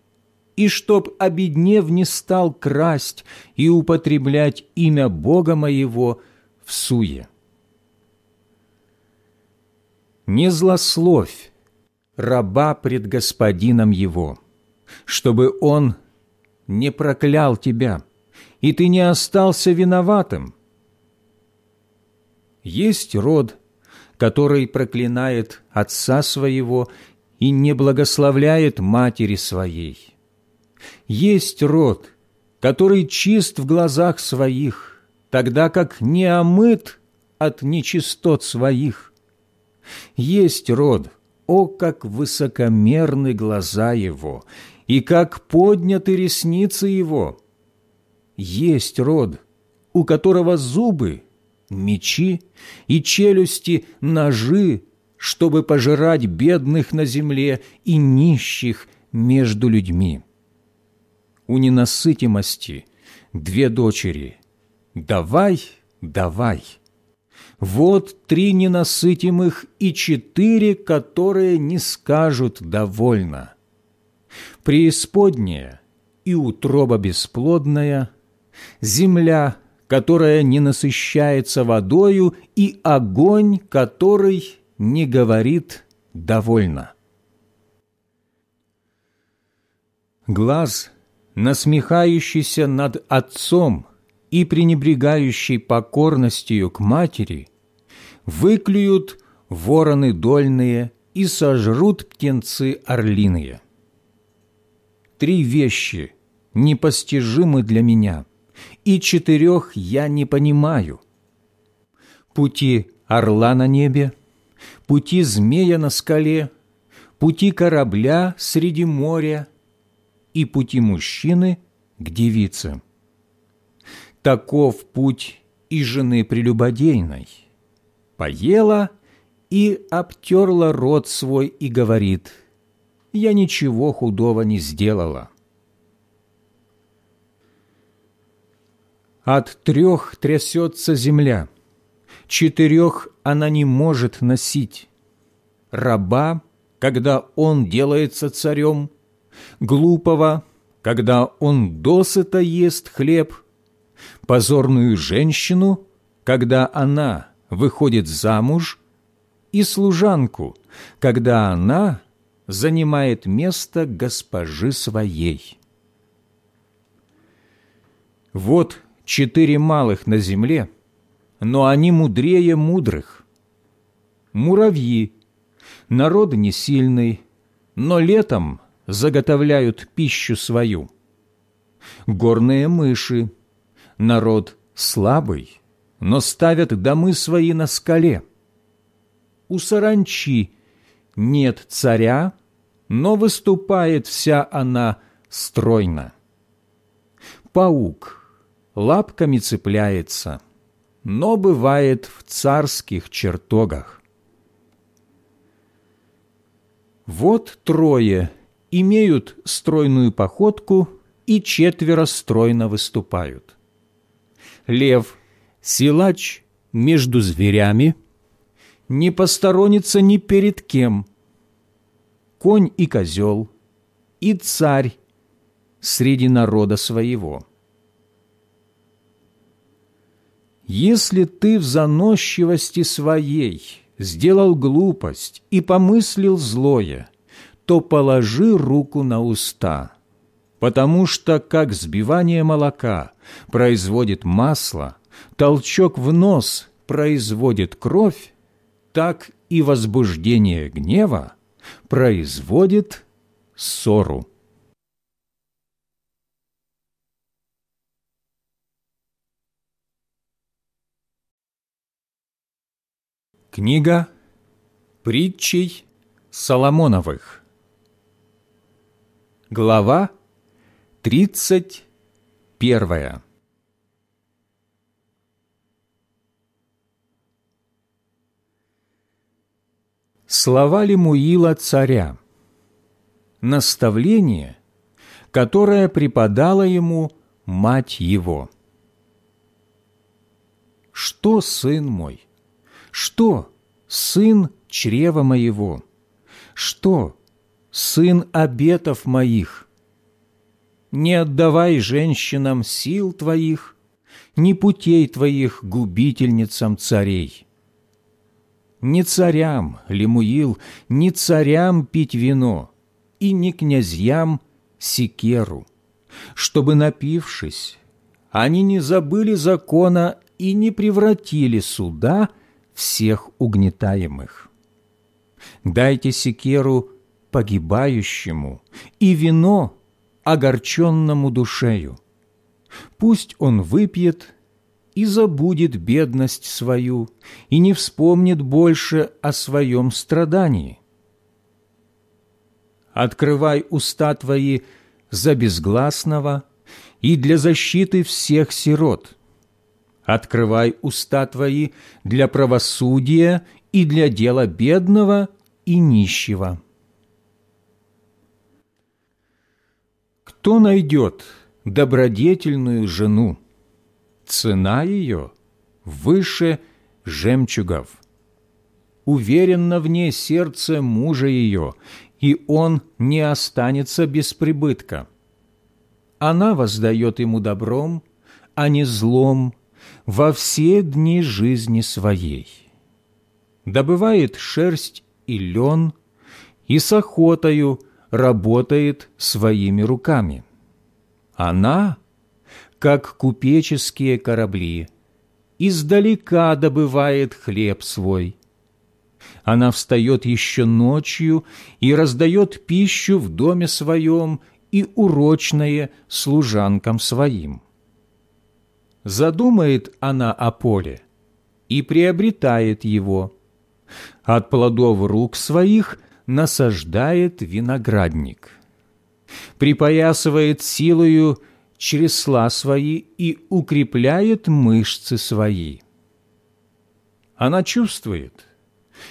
A: и чтоб, обеднев, не стал красть и употреблять имя Бога моего в суе. Не злословь раба пред господином его, чтобы он не проклял тебя, и ты не остался виноватым. Есть род, который проклинает отца своего и не благословляет матери своей. Есть род, который чист в глазах своих, тогда как не омыт от нечистот своих. Есть род, о, как высокомерны глаза его, и как подняты ресницы его. Есть род, у которого зубы – мечи, и челюсти – ножи, чтобы пожирать бедных на земле и нищих между людьми. У ненасытимости две дочери – давай, давай. Вот три ненасытимых и четыре, которые не скажут «довольно» преисподняя и утроба бесплодная, земля, которая не насыщается водою, и огонь, который не говорит «довольно». Глаз, насмехающийся над отцом и пренебрегающий покорностью к матери, выклюют вороны дольные и сожрут птенцы орлиные три вещи непостижимы для меня, и четырех я не понимаю. Пути орла на небе, пути змея на скале, пути корабля среди моря и пути мужчины к девице. Таков путь и жены прелюбодейной. Поела и обтерла рот свой и говорит – я ничего худого не сделала. От трех трясется земля, четырех она не может носить. Раба, когда он делается царем, глупого, когда он досыта ест хлеб, позорную женщину, когда она выходит замуж, и служанку, когда она занимает место госпожи своей. Вот четыре малых на земле, но они мудрее мудрых. Муравьи, народ не сильный, но летом заготовляют пищу свою. Горные мыши, народ слабый, но ставят домы свои на скале. У саранчи нет царя, но выступает вся она стройно. Паук лапками цепляется, но бывает в царских чертогах. Вот трое имеют стройную походку и четверо стройно выступают. Лев, силач между зверями, не посторонится ни перед кем. Конь и козел, и царь среди народа своего. Если ты в заносчивости своей сделал глупость и помыслил злое, то положи руку на уста, потому что, как сбивание молока производит масло, толчок в нос производит кровь, так и возбуждение гнева производит ссору. Книга притчей Соломоновых Глава тридцать первая Слова Лемуила царя. Наставление, которое преподала ему мать его. Что, сын мой? Что, сын чрева моего? Что, сын обетов моих? Не отдавай женщинам сил твоих, ни путей твоих губительницам царей. Не царям, Лемуил, не царям пить вино, и не князьям секеру, чтобы, напившись, они не забыли закона и не превратили суда всех угнетаемых. Дайте секеру погибающему и вино огорченному душею. Пусть он выпьет и забудет бедность свою, и не вспомнит больше о своем страдании. Открывай уста твои за безгласного и для защиты всех сирот. Открывай уста твои для правосудия и для дела бедного и нищего. Кто найдет добродетельную жену? Цена ее выше жемчугов. Уверенно в ней сердце мужа ее, и он не останется без прибытка. Она воздает ему добром, а не злом во все дни жизни своей. Добывает шерсть и лен, и с охотою – работает своими руками. Она, как купеческие корабли, издалека добывает хлеб свой. Она встает еще ночью и раздает пищу в доме своем и урочное служанкам своим. Задумает она о поле и приобретает его. От плодов рук своих – насаждает виноградник, припоясывает силою чресла свои и укрепляет мышцы свои. Она чувствует,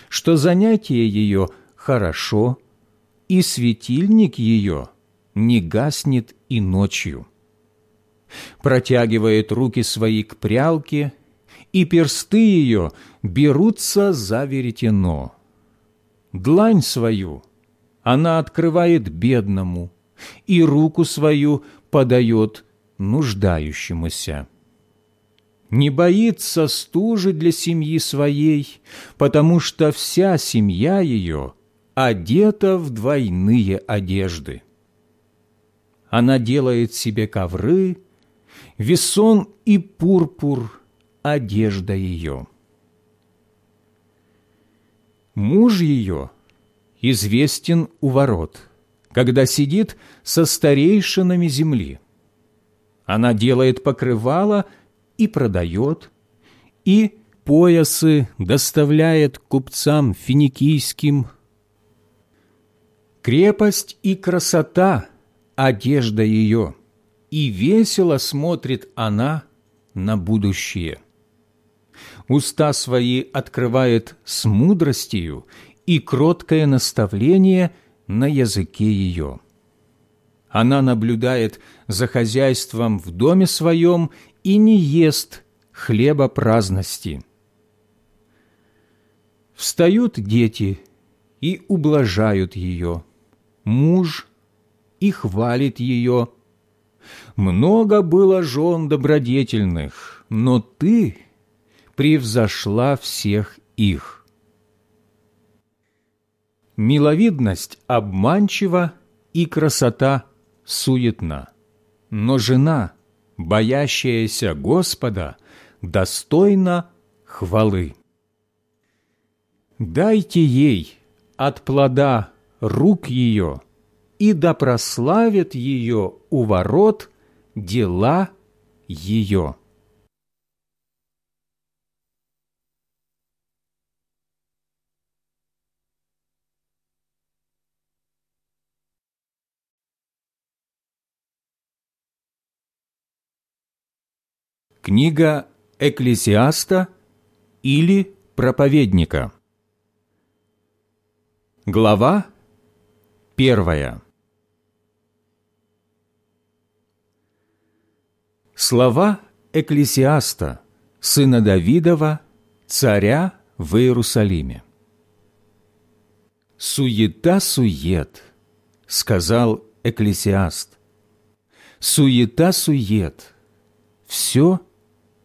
A: что занятие ее хорошо, и светильник ее не гаснет и ночью. Протягивает руки свои к прялке, и персты ее берутся за веретено длань свою она открывает бедному, и руку свою подает нуждающемуся. Не боится стужи для семьи своей, потому что вся семья ее одета в двойные одежды. Она делает себе ковры, весон и пурпур – одежда ее. Муж ее известен у ворот, когда сидит со старейшинами земли. Она делает покрывало и продает, и поясы доставляет купцам финикийским. Крепость и красота – одежда ее, и весело смотрит она на будущее – уста свои открывает с мудростью и кроткое наставление на языке ее. Она наблюдает за хозяйством в доме своем и не ест хлеба праздности. Встают дети и ублажают ее, муж и хвалит ее. Много было жен добродетельных, но ты — превзошла всех их. Миловидность обманчива и красота суетна, но жена, боящаяся Господа, достойна хвалы. Дайте ей от плода рук ее, и да прославят ее у ворот дела ее. Книга Экклесиаста или Проповедника. Глава первая. Слова Экклесиаста, сына Давидова, царя в Иерусалиме. «Суета-сует», — сказал Экклесиаст. «Суета-сует, все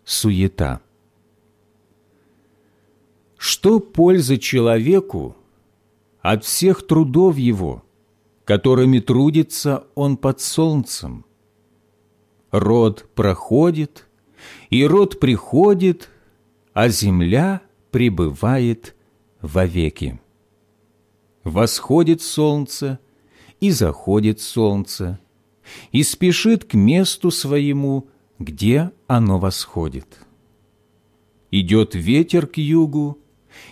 A: суета». Что пользы человеку от всех трудов его, которыми трудится он под солнцем? Род проходит, и род приходит, а земля пребывает вовеки. Восходит солнце, и заходит солнце, и спешит к месту своему, где оно восходит. Идет ветер к югу,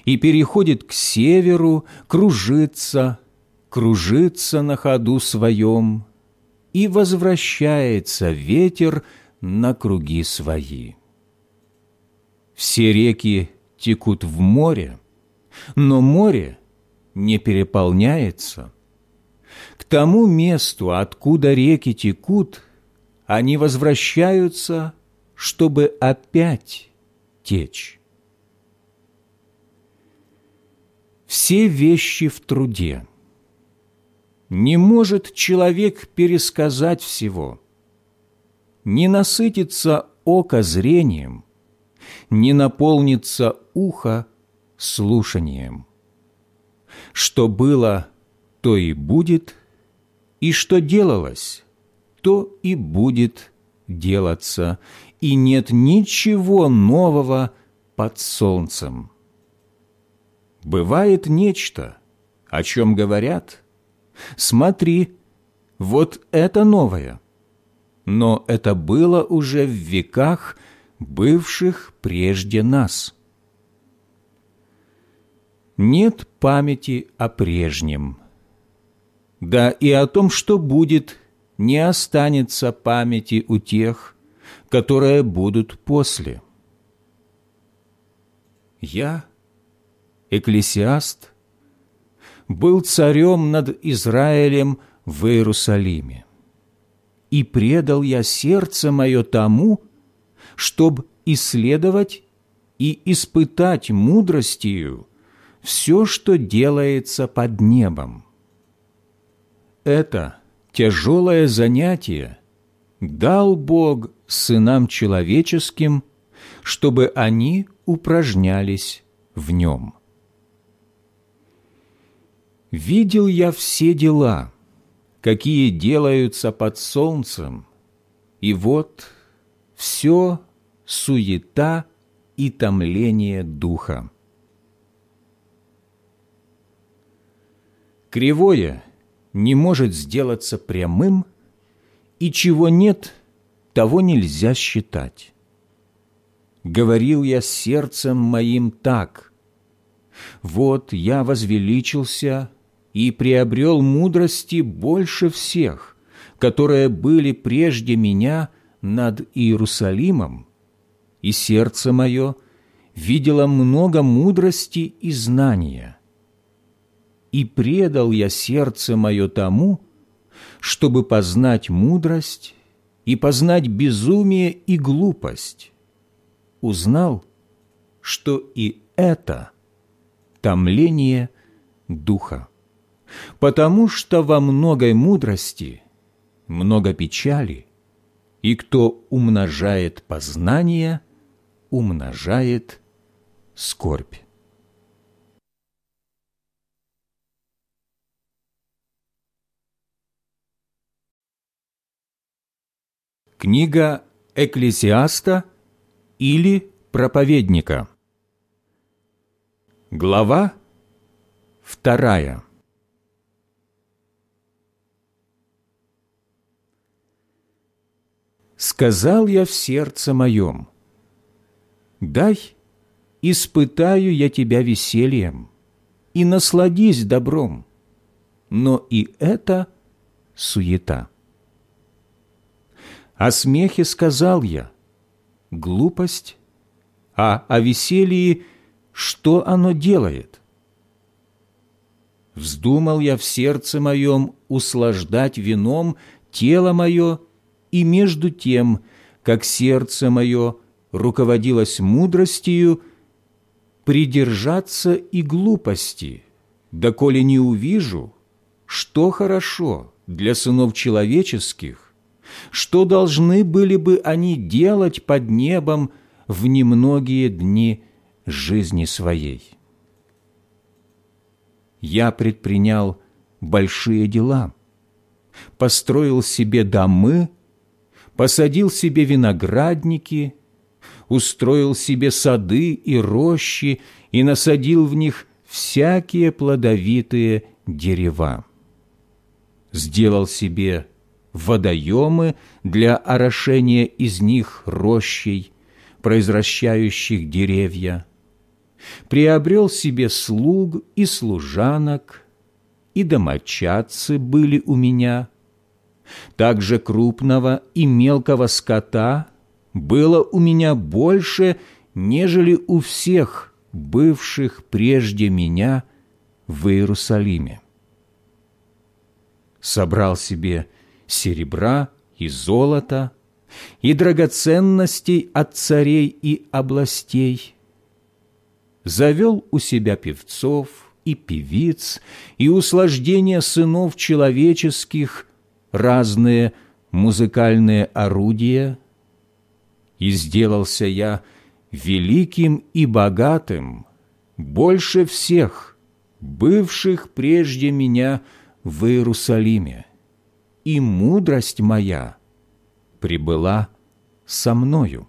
A: и переходит к северу, кружится, кружится на ходу своем, и возвращается ветер на круги свои. Все реки текут в море, но море не переполняется. К тому месту, откуда реки текут, они возвращаются, чтобы опять течь. Все вещи в труде. Не может человек пересказать всего. Не насытится око зрением, не наполнится ухо слушанием. Что было, то и будет, и что делалось, то и будет делаться, и нет ничего нового под солнцем. Бывает нечто, о чем говорят, «Смотри, вот это новое». Но это было уже в веках, бывших прежде нас. Нет памяти о прежнем. Да и о том, что будет, не останется памяти у тех, которые будут после. Я, Экклесиаст, был царем над Израилем в Иерусалиме. И предал я сердце мое тому, чтобы исследовать и испытать мудростью все, что делается под небом. Это тяжелое занятие дал Бог сынам человеческим, чтобы они упражнялись в нем. Видел я все дела, какие делаются под солнцем, и вот все суета и томление духа. Кривое не может сделаться прямым, и чего нет, того нельзя считать. Говорил я сердцем моим так, «Вот я возвеличился и приобрел мудрости больше всех, которые были прежде меня над Иерусалимом, и сердце мое видело много мудрости и знания» и предал я сердце мое тому, чтобы познать мудрость и познать безумие и глупость. Узнал, что и это томление духа, потому что во многой мудрости много печали, и кто умножает познание, умножает скорбь. Книга Экклесиаста или Проповедника. Глава вторая. Сказал я в сердце моем, «Дай, испытаю я тебя весельем, и насладись добром, но и это суета». О смехе сказал я, глупость, а о веселье, что оно делает? Вздумал я в сердце моем услаждать вином тело мое, и между тем, как сердце мое руководилось мудростью, придержаться и глупости, доколе не увижу, что хорошо для сынов человеческих, что должны были бы они делать под небом в немногие дни жизни своей. Я предпринял большие дела, построил себе домы, посадил себе виноградники, устроил себе сады и рощи и насадил в них всякие плодовитые дерева. Сделал себе водоемы для орошения из них рощей, произвращающих деревья, приобрел себе слуг и служанок, и домочадцы были у меня. Также крупного и мелкого скота было у меня больше, нежели у всех бывших прежде меня в Иерусалиме. Собрал себе серебра и золота, и драгоценностей от царей и областей, завел у себя певцов и певиц, и услаждения сынов человеческих, разные музыкальные орудия, и сделался я великим и богатым, больше всех, бывших прежде меня в Иерусалиме, и мудрость моя прибыла со мною.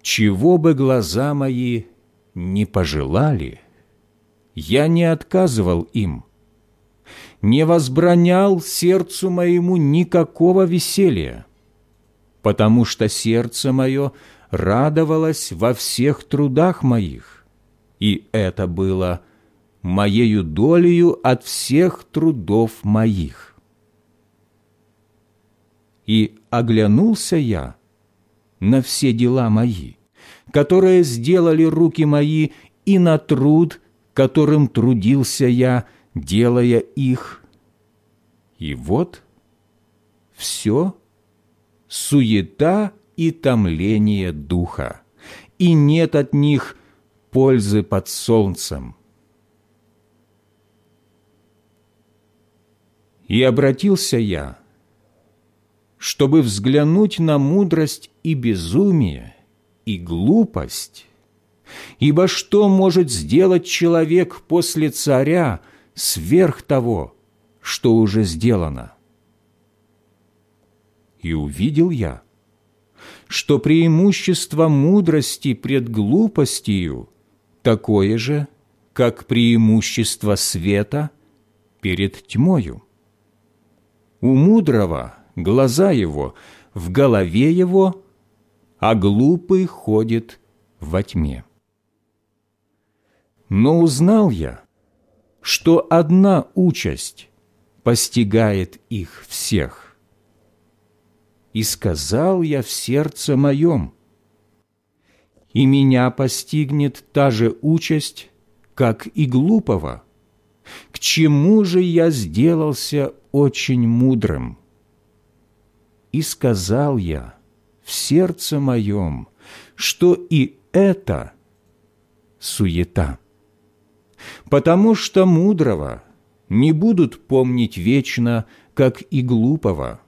A: Чего бы глаза мои не пожелали, я не отказывал им, не возбранял сердцу моему никакого веселья, потому что сердце мое радовалось во всех трудах моих, и это было моею долею от всех трудов моих. И оглянулся я на все дела мои, которые сделали руки мои, и на труд, которым трудился я, делая их. И вот все суета и томление духа, и нет от них пользы под солнцем. И обратился я, чтобы взглянуть на мудрость и безумие, и глупость, ибо что может сделать человек после царя сверх того, что уже сделано? И увидел я, что преимущество мудрости пред глупостью такое же, как преимущество света перед тьмою. У мудрого глаза его в голове его, а глупый ходит во тьме. Но узнал я, что одна участь постигает их всех и сказал я в сердце моем, и меня постигнет та же участь, как и глупого. К чему же я сделался очень мудрым? И сказал я в сердце моем, что и это суета. Потому что мудрого не будут помнить вечно, как и глупого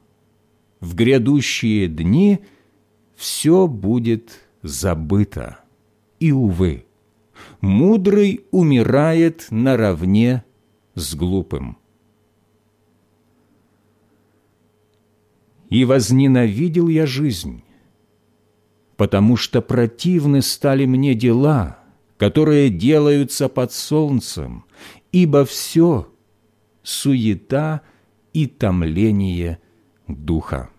A: в грядущие дни все будет забыто. И, увы, мудрый умирает наравне с глупым. И возненавидел я жизнь, потому что противны стали мне дела, которые делаются под солнцем, ибо все — суета и томление духа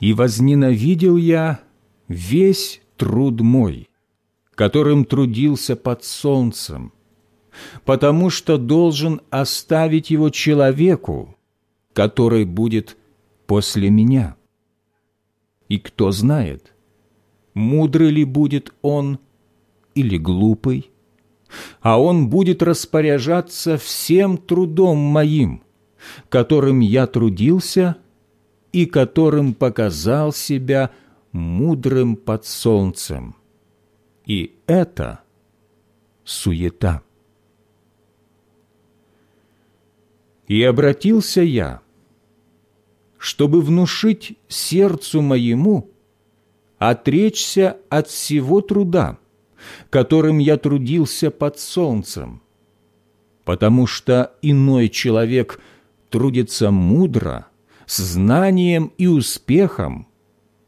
A: и возненавидел я весь труд мой, которым трудился под солнцем, потому что должен оставить его человеку, который будет после меня. И кто знает, мудрый ли будет он или глупый, а он будет распоряжаться всем трудом моим, которым я трудился и которым показал себя мудрым под солнцем. И это суета. И обратился я, чтобы внушить сердцу моему отречься от всего труда, которым я трудился под солнцем, потому что иной человек трудится мудро, с знанием и успехом,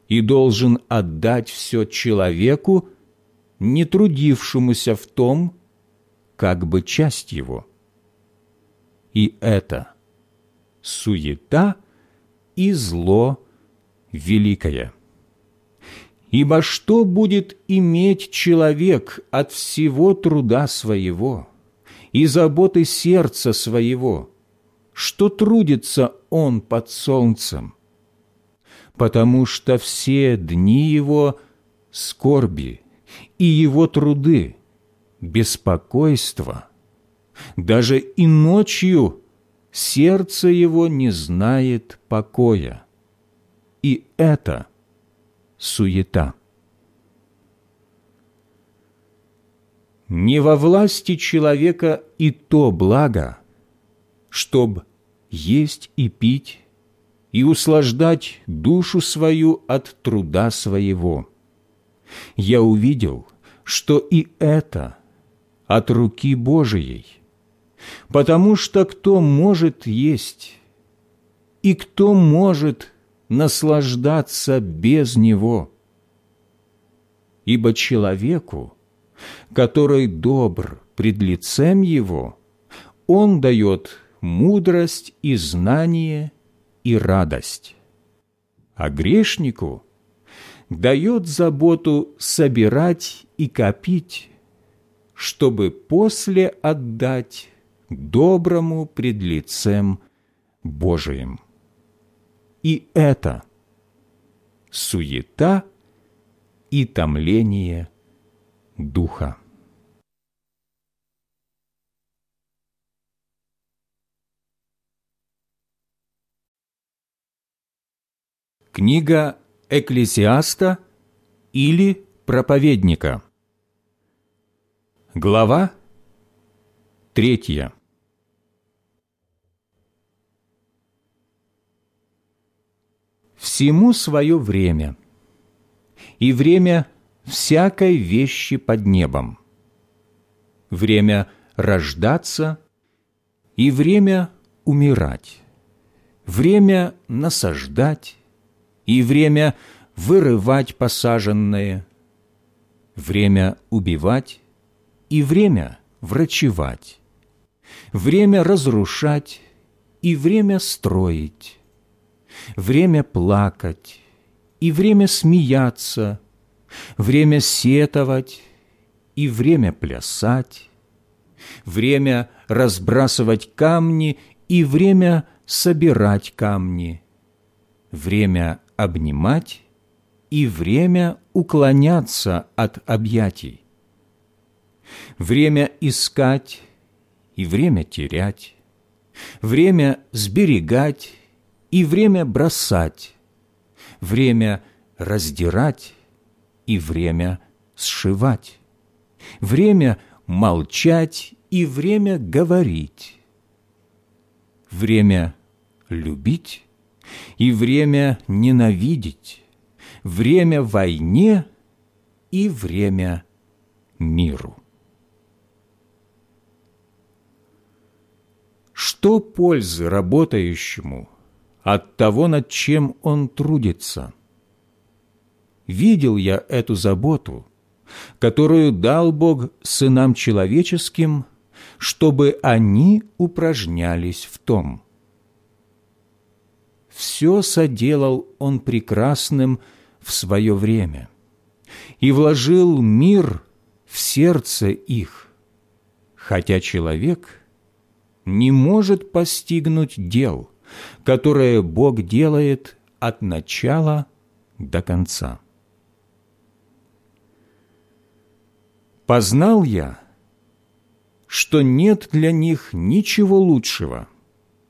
A: и должен отдать все человеку, не трудившемуся в том, как бы часть его. И это суета и зло великое. Ибо что будет иметь человек от всего труда своего и заботы сердца своего, что трудится он под солнцем? Потому что все дни его скорби и его труды, беспокойство, даже и ночью сердце его не знает покоя. И это – суета. Не во власти человека и то благо, чтоб есть и пить, и услаждать душу свою от труда своего. Я увидел, что и это от руки Божией, потому что кто может есть, и кто может наслаждаться без Него. Ибо человеку, который добр пред лицем Его, Он дает мудрость и знание и радость. А грешнику дает заботу собирать и копить, чтобы после отдать доброму пред лицем Божиим. И это суета и томление духа. Книга Экклесиаста или проповедника. Глава третья. Всему свое время, и время всякой вещи под небом, время рождаться и время умирать, время насаждать и время вырывать посаженное, время убивать и время врачевать, время разрушать и время строить, время плакать и время смеяться, время сетовать и время плясать, время разбрасывать камни и время собирать камни, время обнимать и время уклоняться от объятий, время искать и время терять, время сберегать и время бросать, время раздирать и время сшивать, время молчать и время говорить, время любить и время ненавидеть, время войне и время миру. Что пользы работающему – от того, над чем он трудится. Видел я эту заботу, которую дал Бог сынам человеческим, чтобы они упражнялись в том. Все соделал Он прекрасным в свое время и вложил мир в сердце их, хотя человек не может постигнуть дел – которое Бог делает от начала до конца. Познал я, что нет для них ничего лучшего,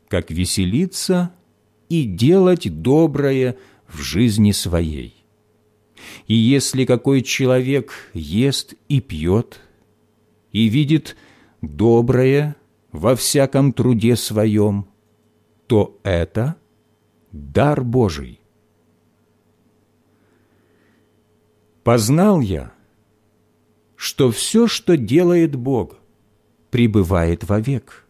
A: как веселиться и делать доброе в жизни своей. И если какой человек ест и пьет, и видит доброе во всяком труде своем, то это дар Божий. Познал я, что все, что делает Бог, пребывает вовек.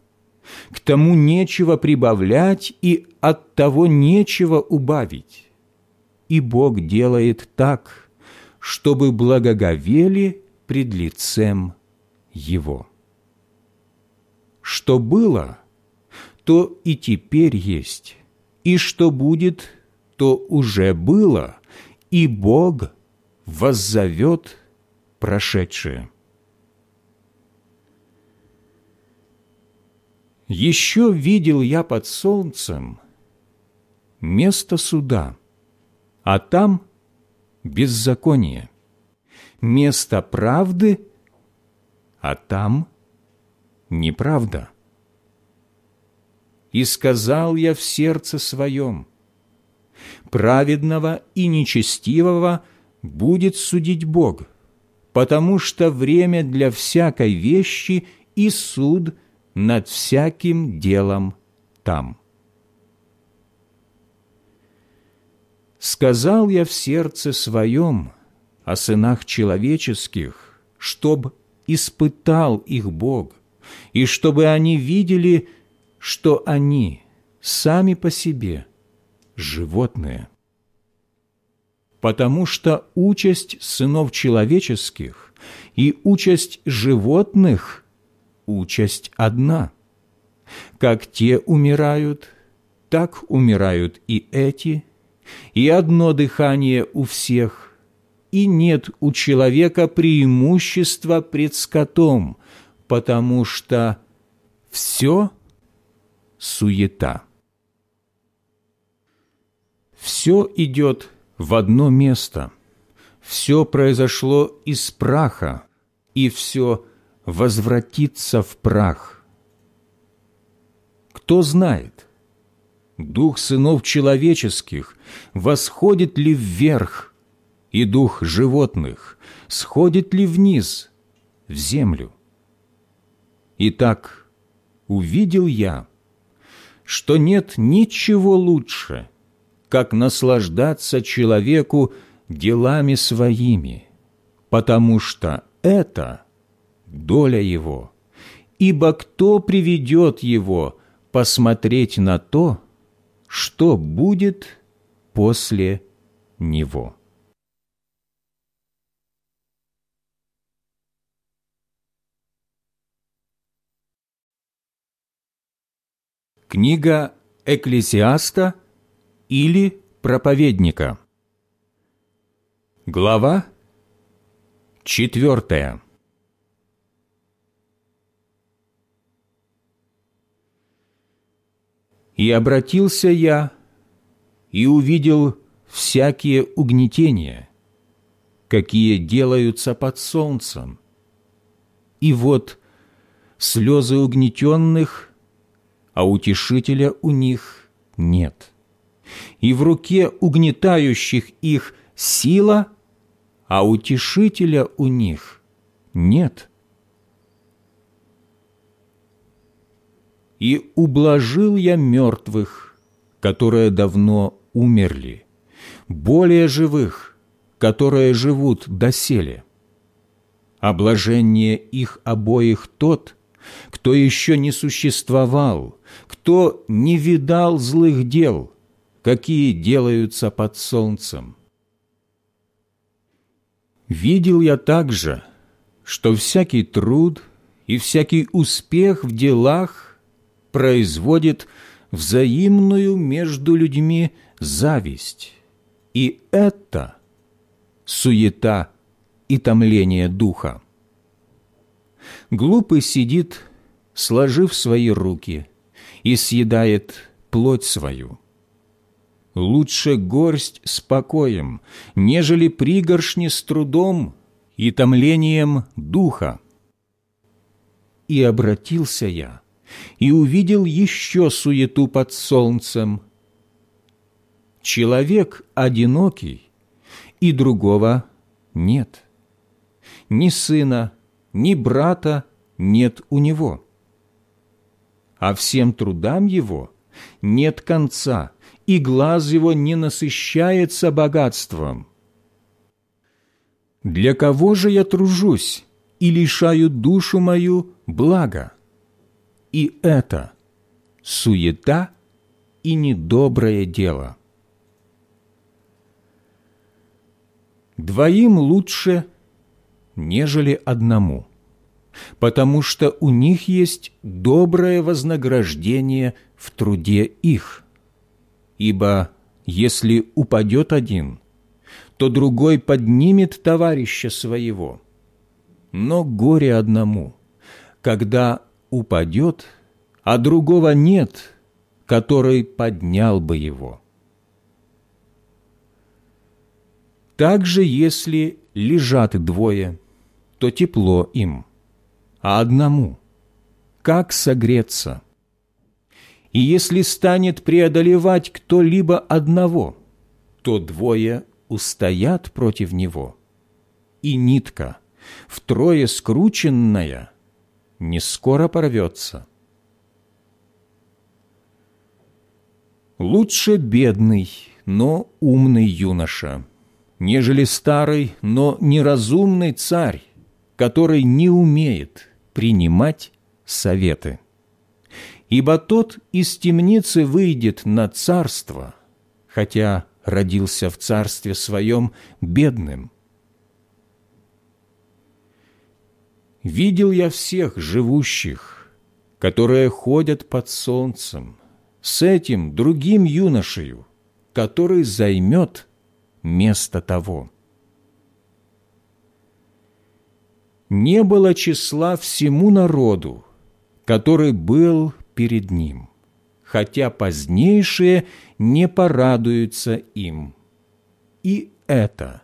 A: К тому нечего прибавлять и от того нечего убавить. И Бог делает так, чтобы благоговели пред лицем Его. Что было, то и теперь есть, и что будет, то уже было, и Бог воззовет прошедшее. Еще видел я под солнцем место суда, а там беззаконие, место правды, а там неправда. И сказал я в сердце своем, праведного и нечестивого будет судить Бог, потому что время для всякой вещи и суд – над всяким делом там. Сказал я в сердце своем о сынах человеческих, чтоб испытал их Бог, и чтобы они видели, что они сами по себе животные. Потому что участь сынов человеческих и участь животных участь одна. Как те умирают, так умирают и эти, и одно дыхание у всех, и нет у человека преимущества пред скотом, потому что все суета. Все идет в одно место, все произошло из праха, и все возвратиться в прах. Кто знает, дух сынов человеческих восходит ли вверх, и дух животных сходит ли вниз, в землю? Итак, увидел я, что нет ничего лучше, как наслаждаться человеку делами своими, потому что это – доля его. Ибо кто приведет его посмотреть на то, что будет после него? Книга Экклесиаста или Проповедника Глава четвертая И обратился я и увидел всякие угнетения, какие делаются под солнцем. И вот слезы угнетенных, а утешителя у них нет. И в руке угнетающих их сила, а утешителя у них нет. и ублажил я мертвых, которые давно умерли, более живых, которые живут доселе. Облажение их обоих тот, кто еще не существовал, кто не видал злых дел, какие делаются под солнцем. Видел я также, что всякий труд и всякий успех в делах производит взаимную между людьми зависть. И это суета и томление духа. Глупый сидит, сложив свои руки, и съедает плоть свою. Лучше горсть с покоем, нежели пригоршни с трудом и томлением духа. И обратился я – и увидел еще суету под солнцем. Человек одинокий, и другого нет. Ни сына, ни брата нет у него. А всем трудам его нет конца, и глаз его не насыщается богатством. Для кого же я тружусь и лишаю душу мою блага? И это суета и недоброе дело. Двоим лучше, нежели одному, потому что у них есть доброе вознаграждение в труде их. Ибо если упадет один, то другой поднимет товарища своего. Но горе одному, когда упадет, а другого нет, который поднял бы его. Также, если лежат двое, то тепло им, а одному как согреться? И если станет преодолевать кто-либо одного, то двое устоят против него, и нитка, втрое скрученная, не скоро порвется. Лучше бедный, но умный юноша, нежели старый, но неразумный царь, который не умеет принимать советы. Ибо тот из темницы выйдет на царство, хотя родился в царстве своем бедным. Видел я всех живущих, которые ходят под солнцем, с этим другим юношею, который займет место того. Не было числа всему народу, который был перед ним, хотя позднейшие не порадуются им. И это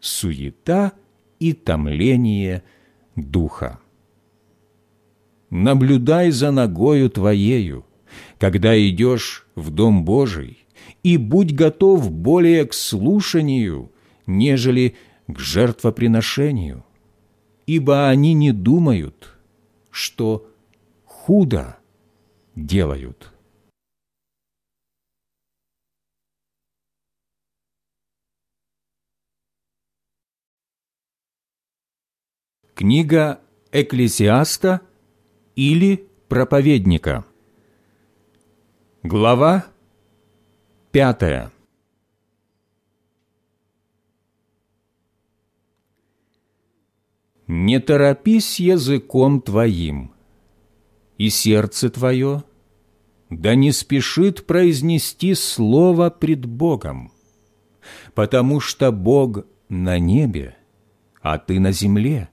A: суета и томление духа. Наблюдай за ногою твоею, когда идешь в Дом Божий, и будь готов более к слушанию, нежели к жертвоприношению, ибо они не думают, что худо делают. Книга Экклесиаста или Проповедника – Глава пятая Не торопись языком твоим, и сердце твое, да не спешит произнести слово пред Богом, потому что Бог на небе, а ты на земле,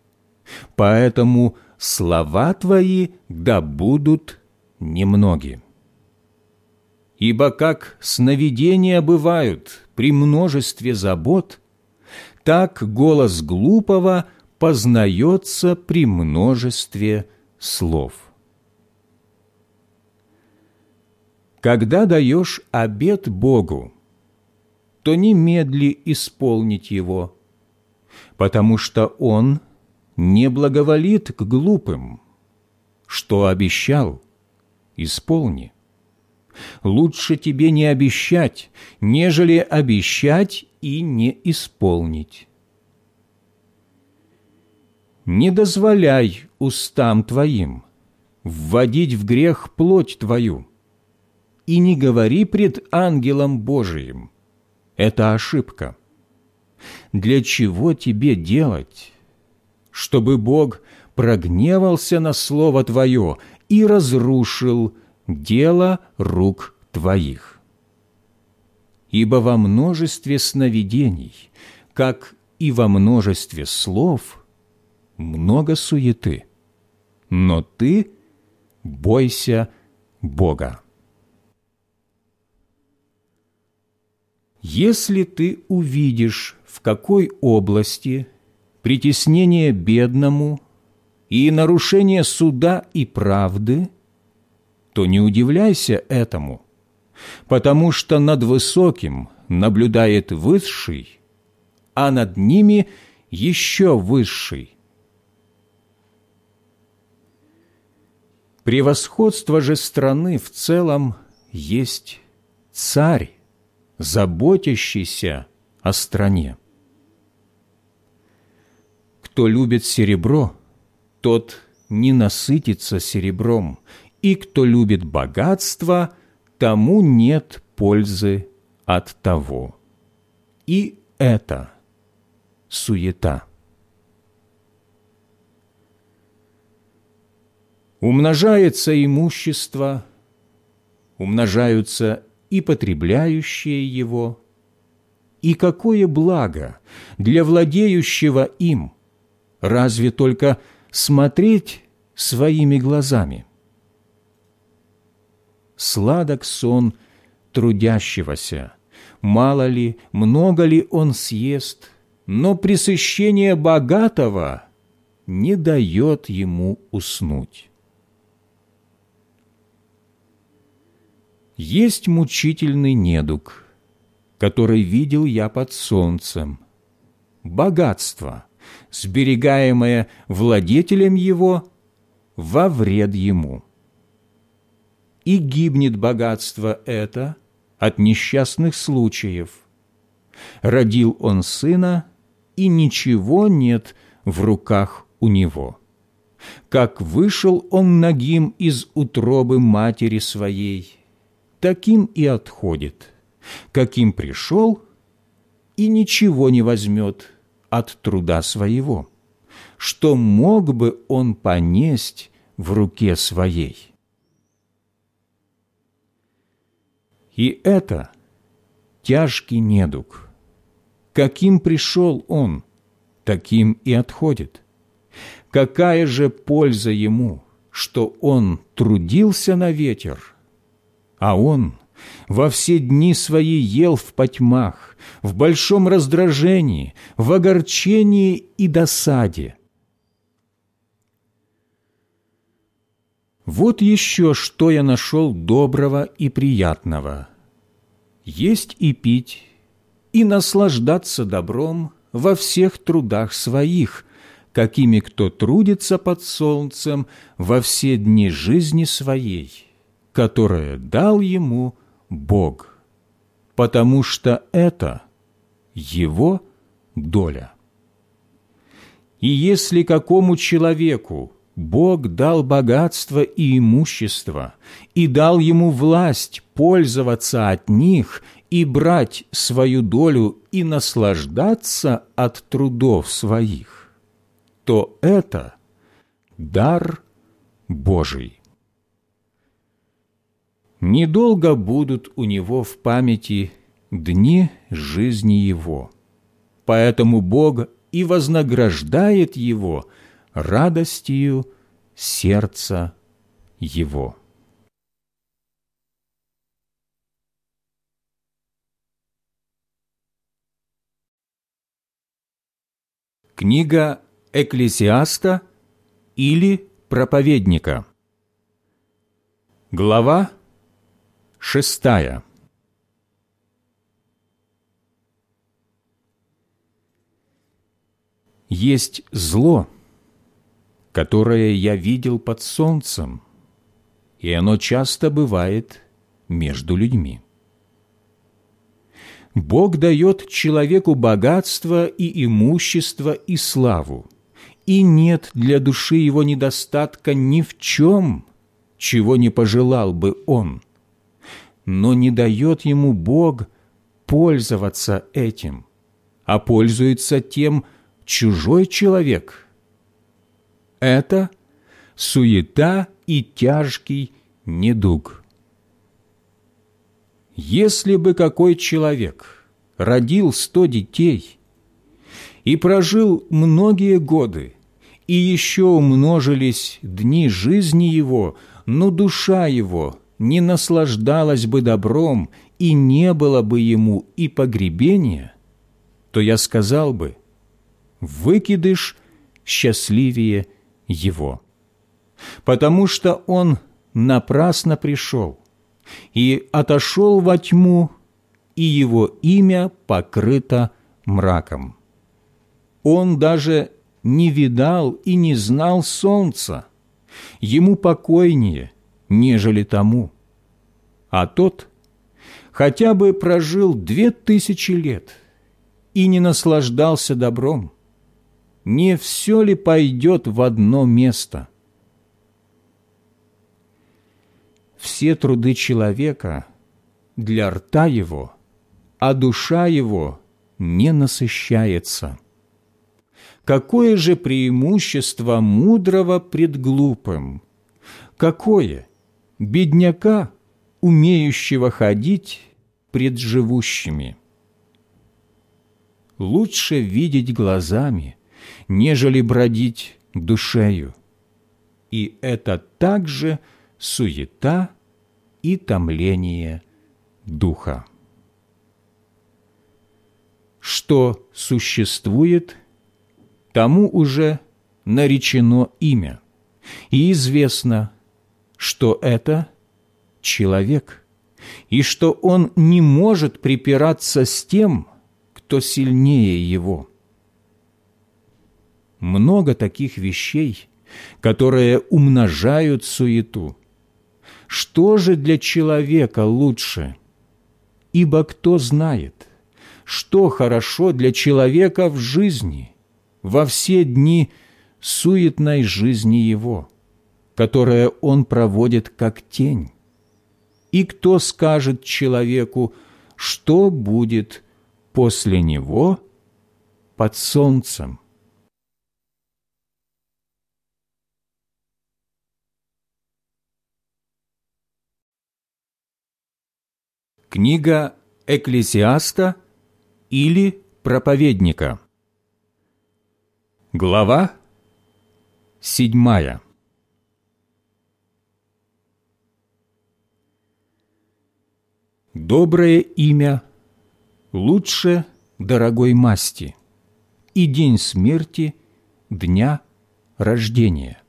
A: поэтому слова твои да будут немногие. Ибо как сновидения бывают при множестве забот, так голос глупого познается при множестве слов. Когда даешь обет Богу, то немедли исполнить его, потому что Он не благоволит к глупым. Что обещал, исполни лучше тебе не обещать, нежели обещать и не исполнить. Не дозволяй устам твоим вводить в грех плоть твою, и не говори пред ангелом Божиим. Это ошибка. Для чего тебе делать, чтобы Бог прогневался на Слово Твое и разрушил дело рук твоих. Ибо во множестве сновидений, как и во множестве слов, много суеты, но ты бойся Бога. Если ты увидишь, в какой области притеснение бедному и нарушение суда и правды – то не удивляйся этому, потому что над высоким наблюдает высший, а над ними еще высший. Превосходство же страны в целом есть царь, заботящийся о стране. Кто любит серебро, тот не насытится серебром, и кто любит богатство, тому нет пользы от того. И это суета. Умножается имущество, умножаются и потребляющие его, и какое благо для владеющего им, разве только смотреть своими глазами. Сладок сон трудящегося, мало ли, много ли он съест, но пресыщение богатого не дает ему уснуть. Есть мучительный недуг, который видел я под солнцем, богатство, сберегаемое владетелем его во вред ему. И гибнет богатство это от несчастных случаев. Родил он сына, и ничего нет в руках у него. Как вышел он нагим из утробы матери своей, таким и отходит, каким пришел, и ничего не возьмет от труда своего, что мог бы он понесть в руке своей. И это тяжкий недуг. Каким пришел он, таким и отходит. Какая же польза ему, что он трудился на ветер, а он во все дни свои ел в потьмах, в большом раздражении, в огорчении и досаде. Вот еще что я нашел доброго и приятного. Есть и пить, и наслаждаться добром во всех трудах своих, какими кто трудится под солнцем во все дни жизни своей, которое дал ему Бог, потому что это его доля. И если какому человеку Бог дал богатство и имущество, и дал ему власть пользоваться от них и брать свою долю и наслаждаться от трудов своих, то это дар Божий недолго будут у него в памяти дни жизни его. Поэтому Бог и вознаграждает его радостью сердца его. Книга Экклесиаста или Проповедника Глава Шестая. Есть зло, которое я видел под солнцем, и оно часто бывает между людьми. Бог дает человеку богатство и имущество и славу, и нет для души его недостатка ни в чем, чего не пожелал бы он – но не дает ему Бог пользоваться этим, а пользуется тем чужой человек. Это суета и тяжкий недуг. Если бы какой человек родил сто детей и прожил многие годы, и еще умножились дни жизни его, но душа его не наслаждалась бы добром и не было бы ему и погребения, то я сказал бы, выкидыш счастливее его, потому что он напрасно пришел и отошел во тьму, и его имя покрыто мраком. Он даже не видал и не знал солнца, ему покойнее, нежели тому. А тот хотя бы прожил две тысячи лет и не наслаждался добром, не все ли пойдет в одно место? Все труды человека для рта его, а душа его не насыщается. Какое же преимущество мудрого пред глупым? Какое бедняка, умеющего ходить пред живущими? Лучше видеть глазами, нежели бродить душею. И это также суета и томление духа. Что существует, тому уже наречено имя, и известно, что это человек, и что он не может припираться с тем, кто сильнее его много таких вещей, которые умножают суету. Что же для человека лучше? Ибо кто знает, что хорошо для человека в жизни, во все дни суетной жизни его, которое он проводит как тень? И кто скажет человеку, что будет после него под солнцем? Книга Экклесиаста или Проповедника. Глава седьмая. Доброе имя лучше дорогой масти, и день смерти дня рождения.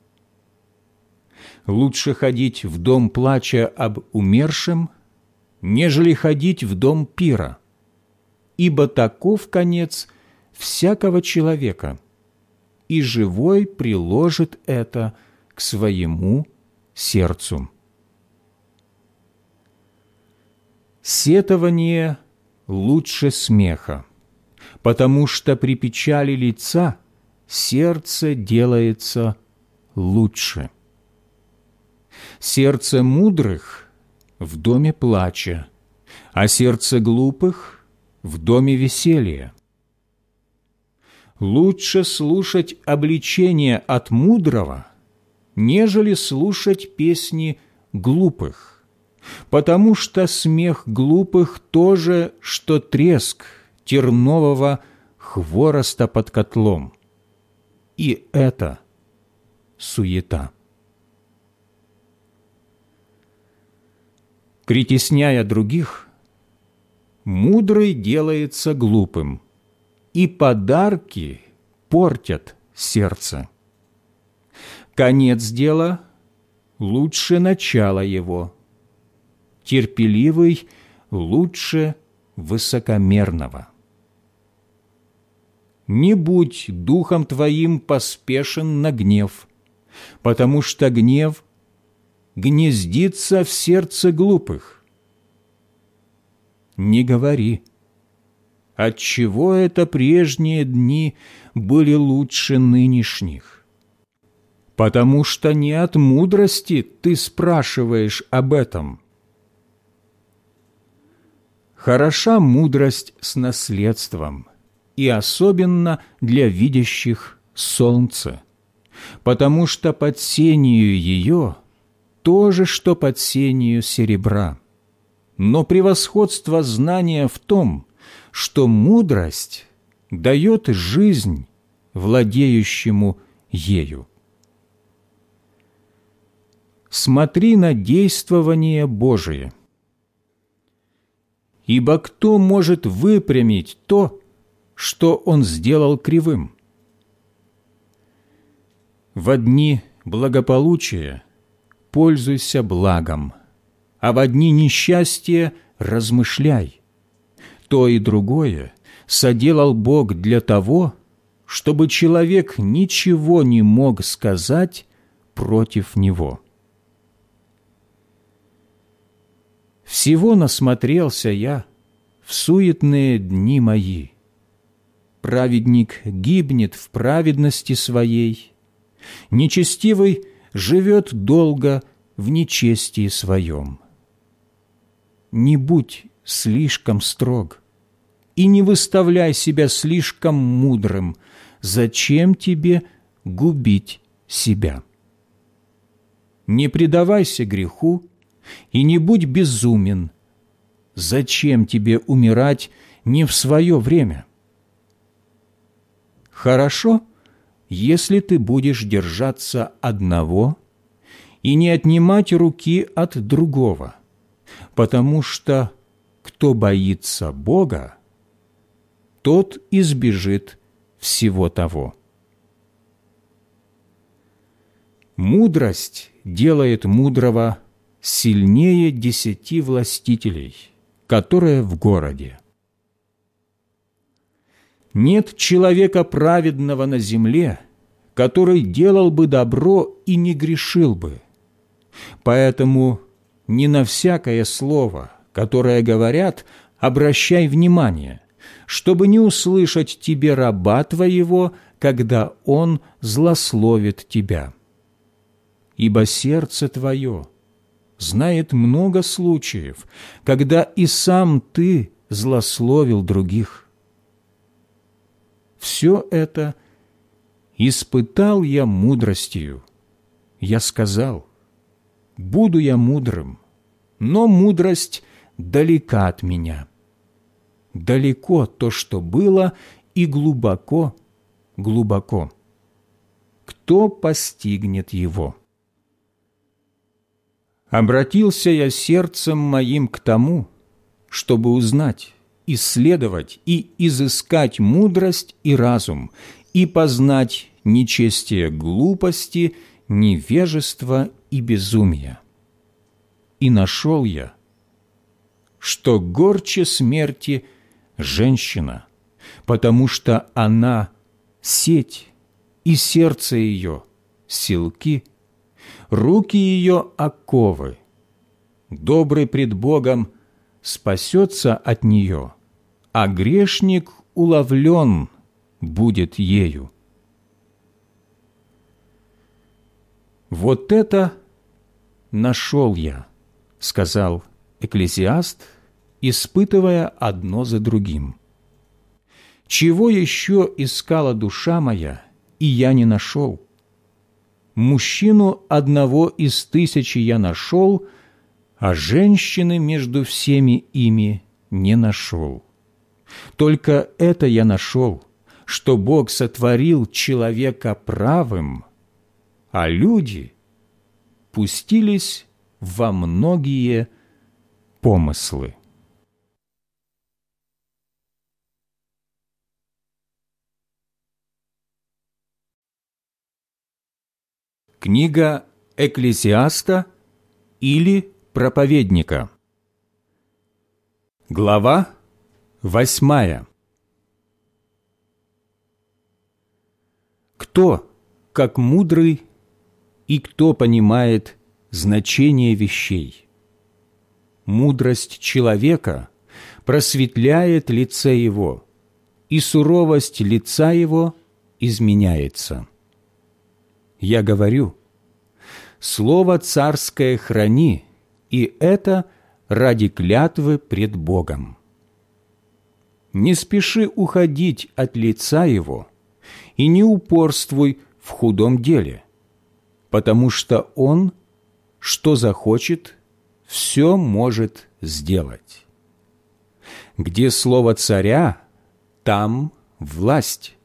A: Лучше ходить в дом плача об умершем – нежели ходить в дом пира, ибо таков конец всякого человека, и живой приложит это к своему сердцу. Сетование лучше смеха, потому что при печали лица сердце делается лучше. Сердце мудрых в доме плача, а сердце глупых в доме веселья. Лучше слушать обличение от мудрого, нежели слушать песни глупых, потому что смех глупых тоже, что треск тернового хвороста под котлом. И это суета. Притесняя других, мудрый делается глупым, и подарки портят сердце. Конец дела лучше начала его, терпеливый лучше высокомерного. Не будь духом твоим поспешен на гнев, потому что гнев гнездится в сердце глупых. Не говори, отчего это прежние дни были лучше нынешних? Потому что не от мудрости ты спрашиваешь об этом. Хороша мудрость с наследством, и особенно для видящих солнце, потому что под сенью ее – то же, что под сенью серебра. Но превосходство знания в том, что мудрость дает жизнь владеющему ею. Смотри на действование Божие. Ибо кто может выпрямить то, что Он сделал кривым? В одни благополучия – пользуйся благом, а в дни несчастья размышляй. То и другое соделал Бог для того, чтобы человек ничего не мог сказать против Него. Всего насмотрелся я в суетные дни мои. Праведник гибнет в праведности своей, нечестивый живет долго в нечестии своем. Не будь слишком строг и не выставляй себя слишком мудрым. Зачем тебе губить себя? Не предавайся греху и не будь безумен. Зачем тебе умирать не в свое время? Хорошо, если ты будешь держаться одного и не отнимать руки от другого, потому что кто боится Бога, тот избежит всего того. Мудрость делает мудрого сильнее десяти властителей, которые в городе. Нет человека праведного на земле, который делал бы добро и не грешил бы. Поэтому не на всякое слово, которое говорят, обращай внимание, чтобы не услышать тебе раба твоего, когда он злословит тебя. Ибо сердце твое знает много случаев, когда и сам ты злословил других. Все это испытал я мудростью. Я сказал, буду я мудрым, но мудрость далека от меня. Далеко то, что было, и глубоко, глубоко. Кто постигнет его? Обратился я сердцем моим к тому, чтобы узнать, исследовать и изыскать мудрость и разум, и познать нечестие глупости, невежество и безумия. И нашел я, что горче смерти женщина, потому что она – сеть, и сердце ее – силки, руки ее – оковы. Добрый пред Богом спасется от нее – а грешник уловлен будет ею. «Вот это нашел я», — сказал экклезиаст, испытывая одно за другим. «Чего еще искала душа моя, и я не нашел? Мужчину одного из тысячи я нашел, а женщины между всеми ими не нашел». Только это я нашел, что Бог сотворил человека правым, а люди пустились во многие помыслы. Книга Экклесиаста или Проповедника Глава Восьмая. Кто, как мудрый, и кто понимает значение вещей? Мудрость человека просветляет лице его, и суровость лица его изменяется. Я говорю, слово царское храни, и это ради клятвы пред Богом не спеши уходить от лица Его и не упорствуй в худом деле, потому что Он, что захочет, все может сделать. Где слово царя, там власть.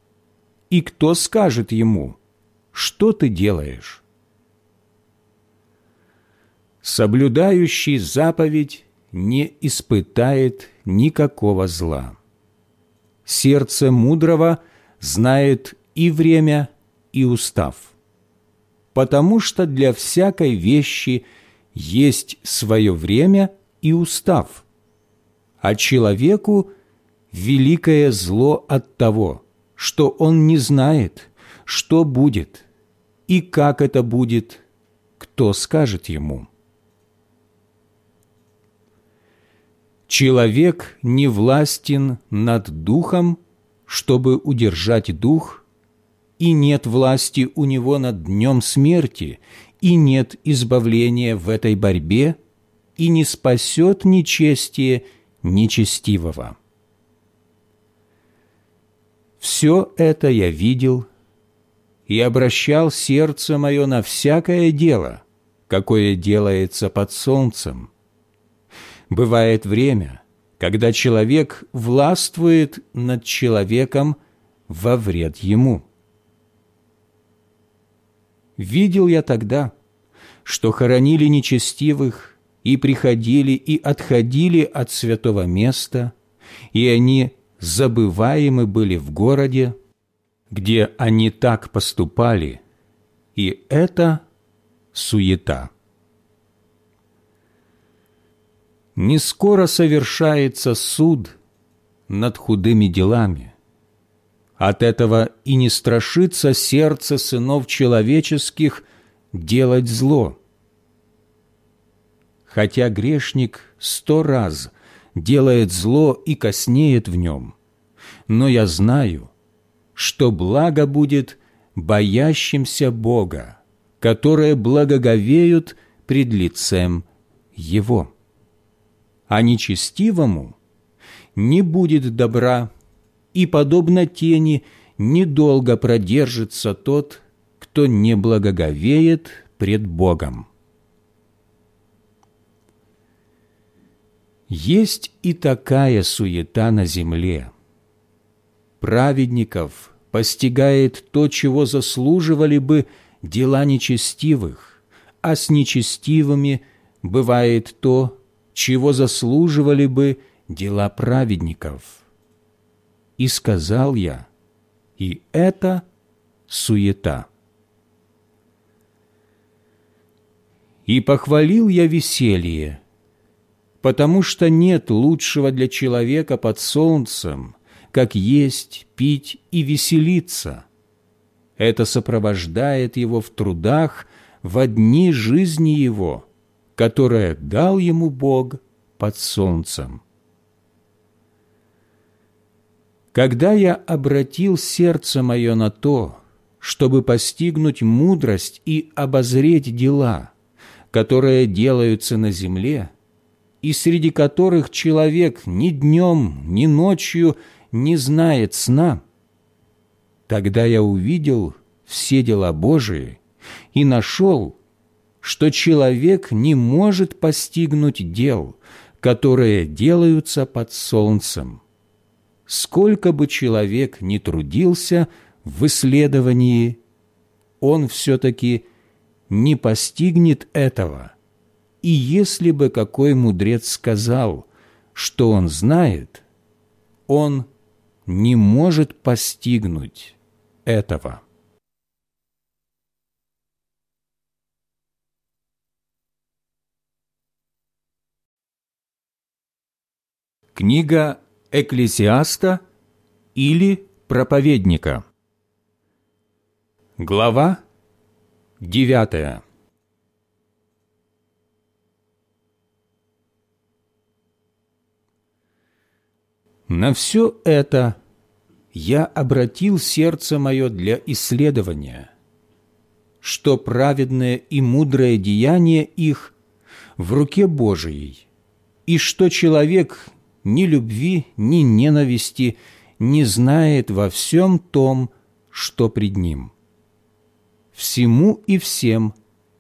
A: И кто скажет ему, что ты делаешь? Соблюдающий заповедь не испытает никакого зла сердце мудрого знает и время, и устав. потому что для всякой вещи есть свое время и устав, а человеку великое зло от того, что он не знает, что будет и как это будет, кто скажет ему. Человек не властен над духом, чтобы удержать дух, и нет власти у него над днем смерти, и нет избавления в этой борьбе, и не спасет нечестие нечестивого. Все это я видел и обращал сердце мое на всякое дело, какое делается под солнцем. Бывает время, когда человек властвует над человеком во вред ему. Видел я тогда, что хоронили нечестивых и приходили и отходили от святого места, и они забываемы были в городе, где они так поступали, и это суета. Не скоро совершается суд над худыми делами. От этого и не страшится сердце сынов человеческих делать зло. Хотя грешник сто раз делает зло и коснеет в нем, но я знаю – что благо будет боящимся Бога, которые благоговеют пред лицем Его. А нечестивому не будет добра, и, подобно тени, недолго продержится тот, кто не благоговеет пред Богом. Есть и такая суета на земле – праведников постигает то, чего заслуживали бы дела нечестивых, а с нечестивыми бывает то, чего заслуживали бы дела праведников. И сказал я, и это суета. И похвалил я веселье, потому что нет лучшего для человека под солнцем, как есть, пить и веселиться. Это сопровождает его в трудах в дни жизни его, которое дал ему Бог под солнцем. Когда я обратил сердце мое на то, чтобы постигнуть мудрость и обозреть дела, которые делаются на земле, и среди которых человек ни днем, ни ночью – не знает сна, тогда я увидел все дела Божии и нашел, что человек не может постигнуть дел, которые делаются под солнцем. Сколько бы человек ни трудился в исследовании, он все-таки не постигнет этого. И если бы какой мудрец сказал, что он знает, он не может постигнуть этого. Книга Экклесиаста или Проповедника Глава девятая На все это я обратил сердце мое для исследования, что праведное и мудрое деяние их в руке Божией, и что человек ни любви, ни ненависти не знает во всем том, что пред ним. Всему и всем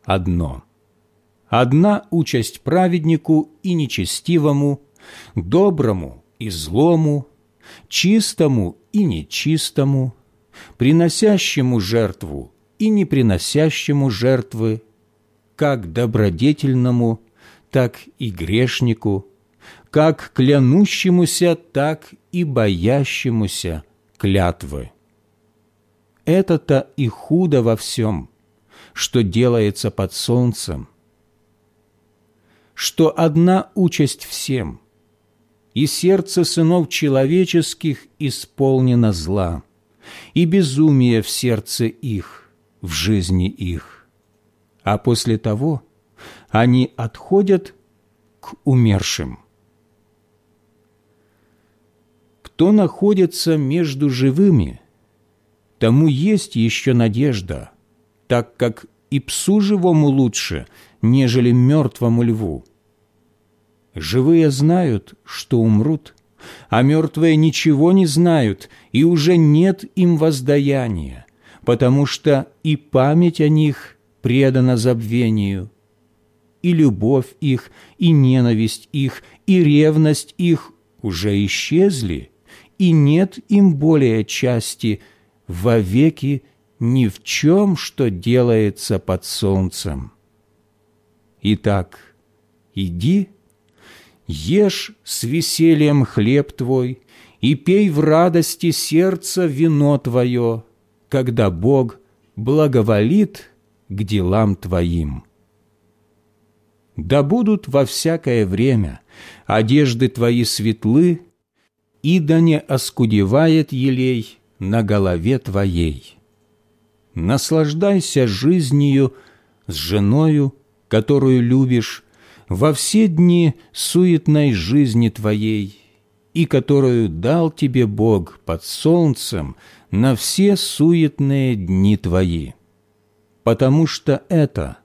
A: одно. Одна участь праведнику и нечестивому, доброму и злому, чистому и нечистому, приносящему жертву и не приносящему жертвы, как добродетельному, так и грешнику, как клянущемуся, так и боящемуся клятвы. Это-то и худо во всем, что делается под солнцем, что одна участь всем, и сердце сынов человеческих исполнено зла, и безумие в сердце их, в жизни их. А после того они отходят к умершим. Кто находится между живыми, тому есть еще надежда, так как и псу живому лучше, нежели мертвому льву. Живые знают, что умрут, а мертвые ничего не знают, и уже нет им воздаяния, потому что и память о них предана забвению, и любовь их, и ненависть их, и ревность их уже исчезли, и нет им более части вовеки ни в чем, что делается под солнцем. Итак, иди, ешь с весельем хлеб твой и пей в радости сердца вино твое, когда Бог благоволит к делам твоим. Да будут во всякое время одежды твои светлы, и да не оскудевает елей на голове твоей. Наслаждайся жизнью с женою, которую любишь, во все дни суетной жизни твоей, и которую дал тебе Бог под солнцем на все суетные дни твои. Потому что это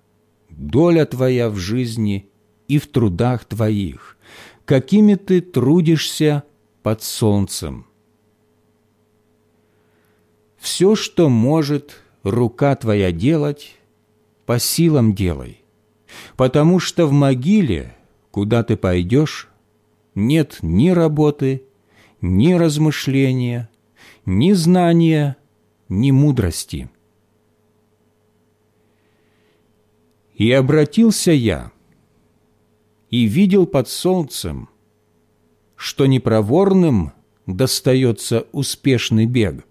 A: доля твоя в жизни и в трудах твоих, какими ты трудишься под солнцем. Все, что может рука твоя делать, по силам делай, потому что в могиле, куда ты пойдешь, нет ни работы, ни размышления, ни знания, ни мудрости. И обратился я, и видел под солнцем, что непроворным достается успешный бег,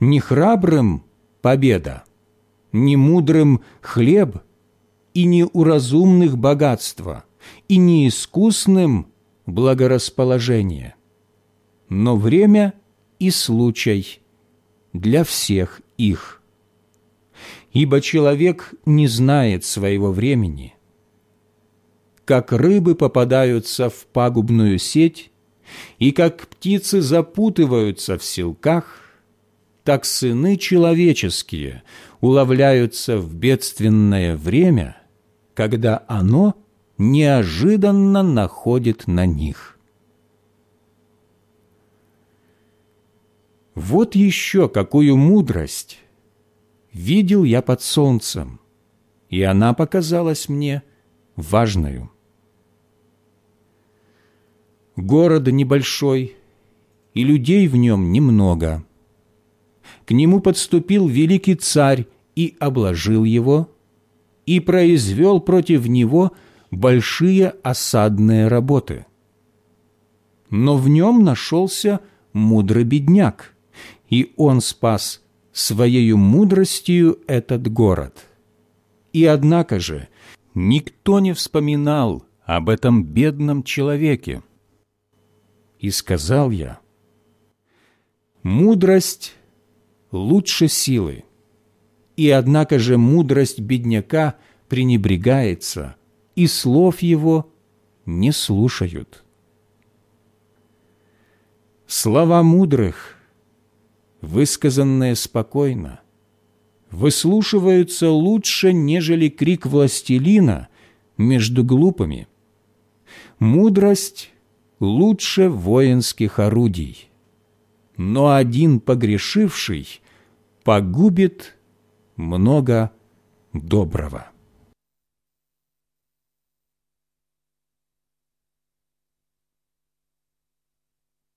A: не храбрым победа, не мудрым хлеб и не у разумных и не искусным благорасположение, но время и случай для всех их. Ибо человек не знает своего времени, как рыбы попадаются в пагубную сеть, и как птицы запутываются в селках, так сыны человеческие уловляются в бедственное время, когда оно неожиданно находит на них. Вот еще какую мудрость видел я под солнцем, и она показалась мне важною. Город небольшой, и людей в нем немного. К нему подступил великий царь и обложил его, и произвел против него большие осадные работы. Но в нем нашелся мудрый бедняк, и он спас своею мудростью этот город. И однако же никто не вспоминал об этом бедном человеке, и сказал я, «Мудрость лучше силы, и однако же мудрость бедняка пренебрегается, и слов его не слушают». Слова мудрых, высказанные спокойно, выслушиваются лучше, нежели крик властелина между глупыми. Мудрость лучше воинских орудий. Но один погрешивший погубит много доброго.